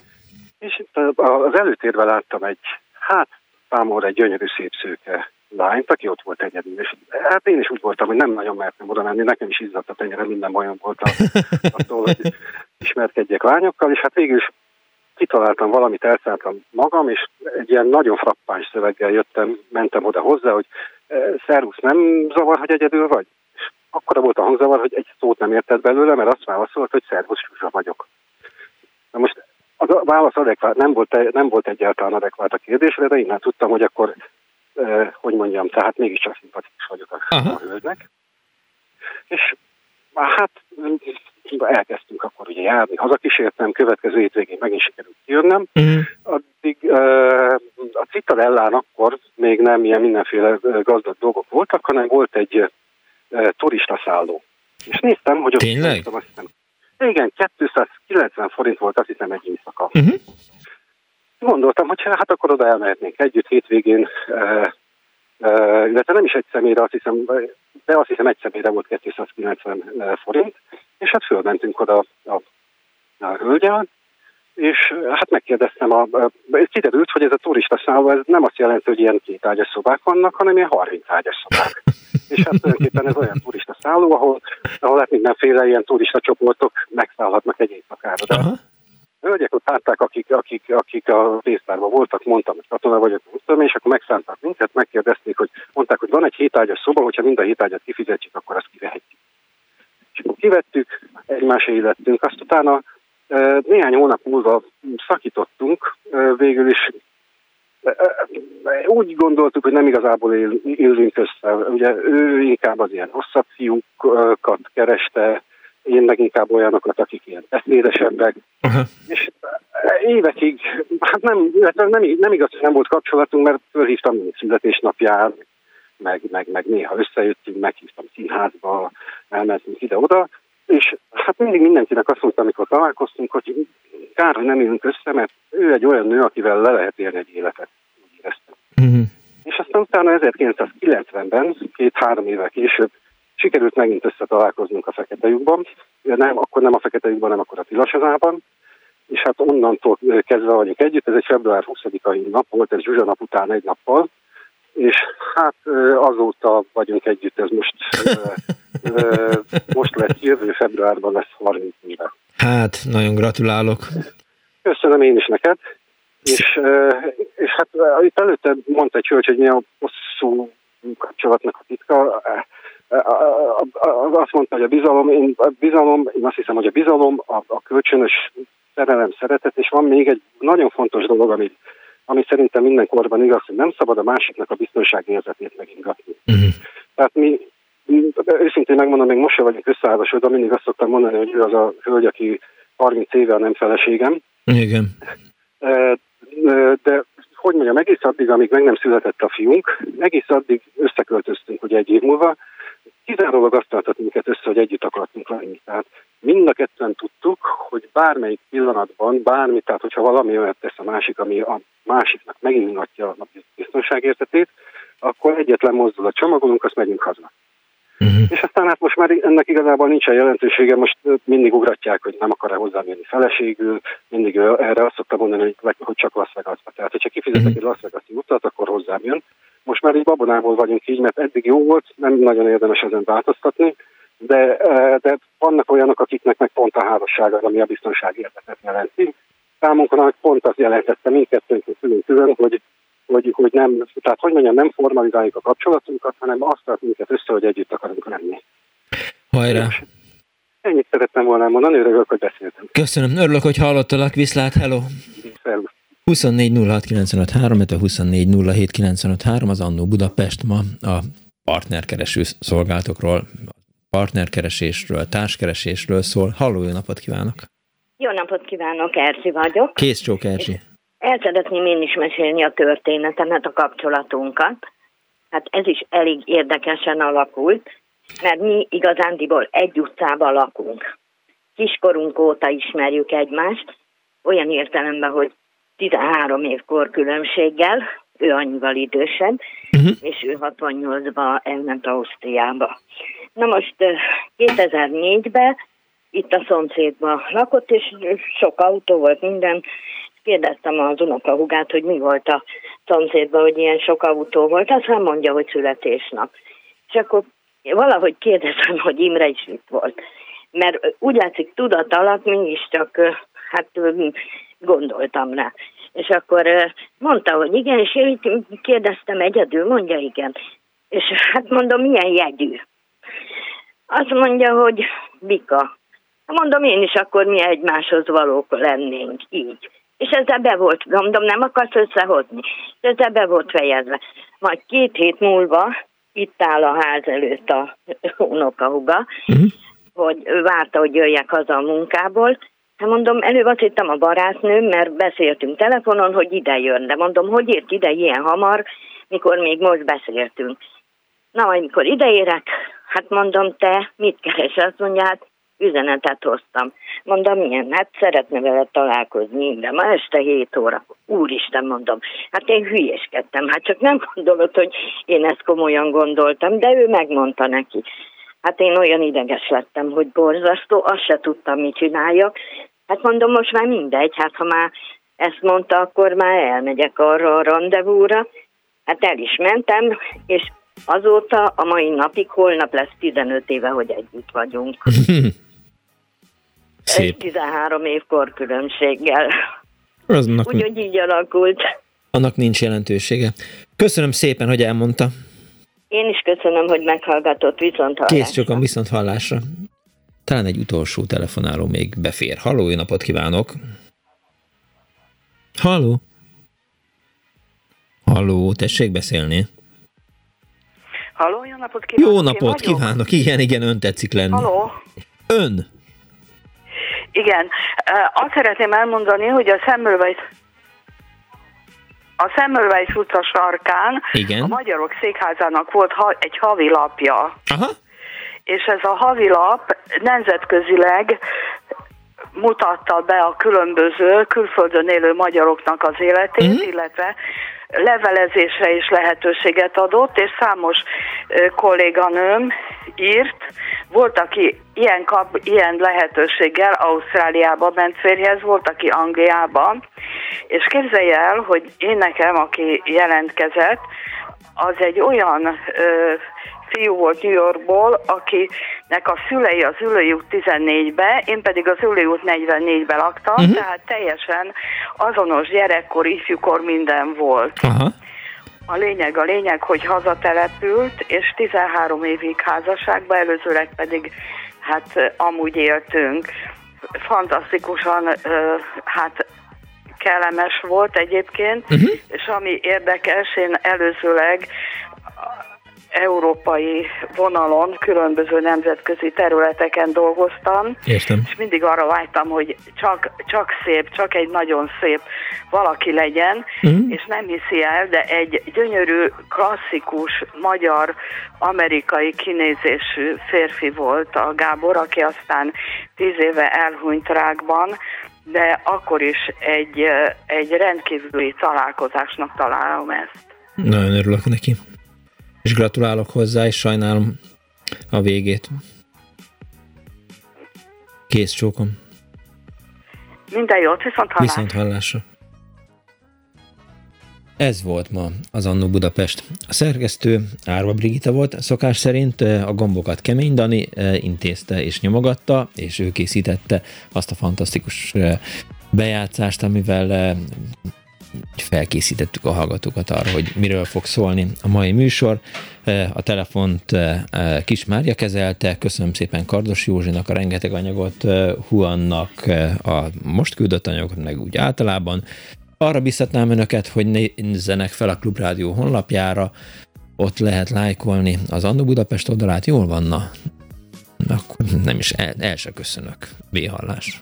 És az előtérben láttam egy, hát számomra egy gyönyörű szép szőke lányt, aki ott volt egyedül. És hát én is úgy voltam, hogy nem nagyon mertem oda menni, nekem is izzadt a tenyere, minden bajom volt attól, hogy ismerkedjek lányokkal, és hát végül is kitaláltam valamit, elszálltam magam, és egy ilyen nagyon frappáns szöveggel jöttem, mentem oda hozzá, hogy eh, szervusz, nem zavar, hogy egyedül vagy? És akkora volt a hangzavar, hogy egy szót nem értett belőle, mert azt válaszolt, hogy szervusz, Zsuzsa vagyok. Na most a válasz adekvát, nem volt, nem volt egyáltalán adekvát a kérdésre, de innen tudtam, hogy akkor, eh, hogy mondjam, tehát mégiscsak szimpatikus vagyok a, a hölgynek. És hát elkezdtünk akkor ugye járni, hazakísértem, következő hétvégén megint sikerült kijönnem. Addig uh, a Citadellán akkor még nem ilyen mindenféle gazdag dolgok voltak, hanem volt egy uh, turistaszálló. És néztem, hogy ott Tényleg? Néztem, azt hiszem, igen, 290 forint volt azt hiszem egy éjszaka. Uh-huh. Gondoltam, hogy hát akkor oda elmehetnénk együtt hétvégén, illetve nem is egy személyre, azt hiszem, de azt hiszem egy személyre volt 290 forint, és hát fölmentünk oda a, a hölgyel, és hát megkérdeztem, a, a, kiderült, hogy ez a turista szálló, ez nem azt jelenti, hogy ilyen két ágyas szobák vannak, hanem ilyen 30 ágyas szobák. És hát tulajdonképpen ez olyan turista szálló, ahol, ahol hát mindenféle ilyen turista csoportok megszállhatnak egy éjszakára. De. Hölgyek ott látták, akik, akik, akik a pénztárban voltak, mondtam, hogy katona vagyok, nem és akkor megszánták minket, megkérdezték, hogy mondták, hogy van egy hétágyas szoba, hogyha mind a hétágyat kifizetjük, akkor azt kivehetjük. És akkor kivettük, egymás élettünk, azt utána néhány hónap múlva szakítottunk, végül is úgy gondoltuk, hogy nem igazából él, élünk össze. Ugye ő inkább az ilyen rosszabb fiúkat kereste, én meg inkább olyanokat, akik ilyen beszédesebbek. Aha. És évekig, hát nem, nem, nem igaz, hogy nem volt kapcsolatunk, mert fölhívtam születésnapján, meg, meg, meg néha összejöttünk, meghívtam színházba, elmentünk ide-oda, és hát mindig mindenkinek azt mondtam, amikor találkoztunk, hogy kár, hogy nem ülünk össze, mert ő egy olyan nő, akivel le lehet élni egy életet. Úgy éreztem. Uh-huh. És aztán utána 1990-ben, két-három évvel később sikerült megint összetalálkoznunk a Fekete lyukban. Nem, akkor nem a Fekete lyukban, nem akkor a Tilasazában. és hát onnantól kezdve vagyunk együtt, ez egy február 20-ai nap volt, ez Zsuzsa nap után egy nappal, és hát azóta vagyunk együtt, ez most, most lesz, jövő februárban lesz 30 éve. Hát, nagyon gratulálok. Köszönöm én is neked, és, és hát itt előtte mondta egy hölgy, hogy mi a hosszú kapcsolatnak a titka, azt mondta, hogy a bizalom, én, a bizalom, én azt hiszem, hogy a bizalom, a, a kölcsönös szerelem, szeretet, és van még egy nagyon fontos dolog, amit ami szerintem minden korban igaz, hogy nem szabad a másiknak a biztonságérzetét megingatni. Uh-huh. Tehát mi, őszintén megmondom, még most sem vagyunk összeházasodva, mindig azt szoktam mondani, hogy ő az a hölgy, aki 30 éve a nem feleségem. Igen. De hogy mondjam, egész addig, amíg meg nem született a fiunk, egész addig összeköltöztünk ugye egy év múlva, kizárólag azt tartott minket össze, hogy együtt akartunk lenni. Tehát mind a ketten tudtuk, hogy bármelyik pillanatban, bármi, tehát hogyha valami olyat tesz a másik, ami a másiknak megingatja a biztonságérzetét, akkor egyetlen mozdulat csomagolunk, azt megyünk haza. Uh-huh. És aztán hát most már ennek igazából nincsen jelentősége, most mindig ugratják, hogy nem akar-e hozzám jönni feleségül, mindig erre azt szoktam mondani, hogy, hogy csak Las Vegasba. Tehát, hogyha kifizetek uh-huh. egy Las Vegas-i utat, akkor hozzám jön. Most már így babonából vagyunk így, mert eddig jó volt, nem nagyon érdemes ezen változtatni, de, de vannak olyanok, akiknek meg pont a házasság az, ami a biztonsági érdetet jelenti. Számunkra pont azt jelentette mindkettőnk külön-külön, hogy, hogy, hogy nem, tehát hogy mondjam, nem formalizáljuk a kapcsolatunkat, hanem azt tart minket össze, hogy együtt akarunk lenni. Hajrá! Ennyit szerettem volna mondani, örülök, hogy beszéltem. Köszönöm, örülök, hogy hallottalak, viszlát, hello! Szervusz! 24 06 953, 24 07 953, az Annó Budapest ma a partnerkereső szolgáltokról, partnerkeresésről, társkeresésről szól. Halló, jó napot kívánok! Jó napot kívánok, Erzsi vagyok. Kész csók, Erzsi. El szeretném én is mesélni a történetemet, a kapcsolatunkat. Hát ez is elég érdekesen alakult, mert mi igazándiból egy utcában lakunk. Kiskorunk óta ismerjük egymást, olyan értelemben, hogy 13 év korkülönbséggel, ő annyival idősebb, uh-huh. és ő 68-ba elment Ausztriába. Na most 2004-ben itt a szomszédban lakott, és sok autó volt, minden. Kérdeztem az unokahugát, hogy mi volt a szomszédban, hogy ilyen sok autó volt. Aztán mondja, hogy születésnap. És akkor valahogy kérdeztem, hogy Imre is itt volt. Mert úgy látszik tudat alatt mi is csak hát gondoltam rá. És akkor mondta, hogy igen, és én kérdeztem egyedül, mondja igen. És hát mondom, milyen jegyű? Azt mondja, hogy Bika. Mondom, én is akkor mi egymáshoz valók lennénk, így. És ezzel be volt, mondom, nem akarsz összehozni. És ezzel be volt fejezve. Majd két hét múlva itt áll a ház előtt a unokahuga, uh-huh. hogy várta, hogy jöjjek haza a munkából, Hát mondom, előbb azt hittem a barátnőm, mert beszéltünk telefonon, hogy ide jön. De mondom, hogy ért ide ilyen hamar, mikor még most beszéltünk. Na, majd mikor ideérek, hát mondom, te mit keres? Azt mondja, hát üzenetet hoztam. Mondom, milyen? Hát szeretne vele találkozni de ma este 7 óra. Úristen, mondom, hát én hülyéskedtem, hát csak nem gondolod, hogy én ezt komolyan gondoltam, de ő megmondta neki. Hát én olyan ideges lettem, hogy borzasztó, azt se tudtam, mit csináljak. Hát mondom, most már mindegy, hát ha már ezt mondta, akkor már elmegyek arra a rendezvúra. Hát el is mentem, és azóta a mai napig, holnap lesz 15 éve, hogy együtt vagyunk. Szép. Egy 13 év korkülönbséggel. Aznak, Úgyhogy így alakult. Annak nincs jelentősége. Köszönöm szépen, hogy elmondta. Én is köszönöm, hogy meghallgatott viszont hallásra. Kész csak a viszont hallásra. Talán egy utolsó telefonáló még befér. Halló, jó napot kívánok! Halló! Halló, tessék beszélni. Halló, jó napot kívánok! Jó napot kívánok! Igen, igen, ön tetszik lenni. Halló! Ön! Igen, azt szeretném elmondani, hogy a Semmelweis a Semmelweis utca sarkán Igen. a Magyarok Székházának volt ha, egy havi lapja. Aha. És ez a havilap nemzetközileg mutatta be a különböző külföldön élő magyaroknak az életét, uh-huh. illetve levelezésre is lehetőséget adott, és számos kolléganőm írt, volt, aki ilyen, kap, ilyen lehetőséggel Ausztráliába ment férjhez, volt, aki Angliában, és képzelj el, hogy én nekem, aki jelentkezett, az egy olyan ö, fiú volt New Yorkból, akinek a szülei az Ülői út 14-be, én pedig az Ülői út 44-be laktam, uh-huh. tehát teljesen azonos gyerekkor, ifjúkor minden volt. Aha. A lényeg a lényeg, hogy hazatelepült, és 13 évig házasságba, előzőleg pedig hát amúgy éltünk. Fantasztikusan, hát kellemes volt egyébként, uh-huh. és ami érdekes, én előzőleg európai vonalon, különböző nemzetközi területeken dolgoztam, Értem. és mindig arra vágytam, hogy csak, csak szép, csak egy nagyon szép valaki legyen, Mhm. és nem hiszi el, de egy gyönyörű, klasszikus, magyar, amerikai kinézésű férfi volt a Gábor, aki aztán tíz éve elhunyt rákban, de akkor is egy, egy rendkívüli találkozásnak találom ezt. Nagyon örülök neki. És gratulálok hozzá, és sajnálom a végét. Kész csókom. Minden jót, viszont hallás. Viszont hallásra. Ez volt ma az Annó Budapest. A szerkesztő Árva Brigita volt, szokás szerint eh, a gombokat Kemény Dani eh, intézte és nyomogatta, és ő készítette azt a fantasztikus eh, bejátszást, amivel felkészítettük a hallgatókat arra, hogy miről fog szólni a mai műsor. A telefont Kis Mária kezelte, köszönöm szépen Kardos Józsinak a rengeteg anyagot, Huannak a most küldött anyagot, meg úgy általában. Arra biztatnám önöket, hogy nézzenek fel a Klubrádió honlapjára, ott lehet lájkolni az Annó Budapest oldalát, jól vanna? Akkor nem is, el, el se köszönök. B-hallás.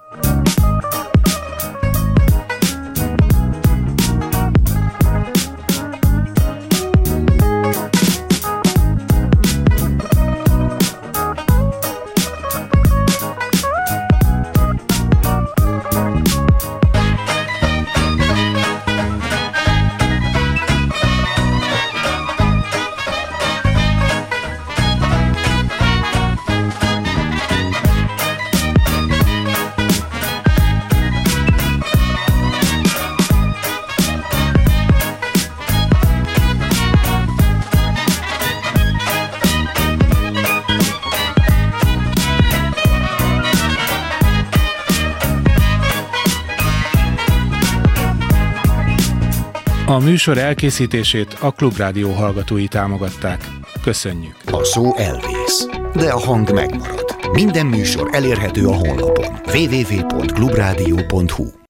A műsor elkészítését a Klubrádió hallgatói támogatták. Köszönjük! A szó elvész, de a hang megmarad. Minden műsor elérhető a honlapon www.clubradio.hu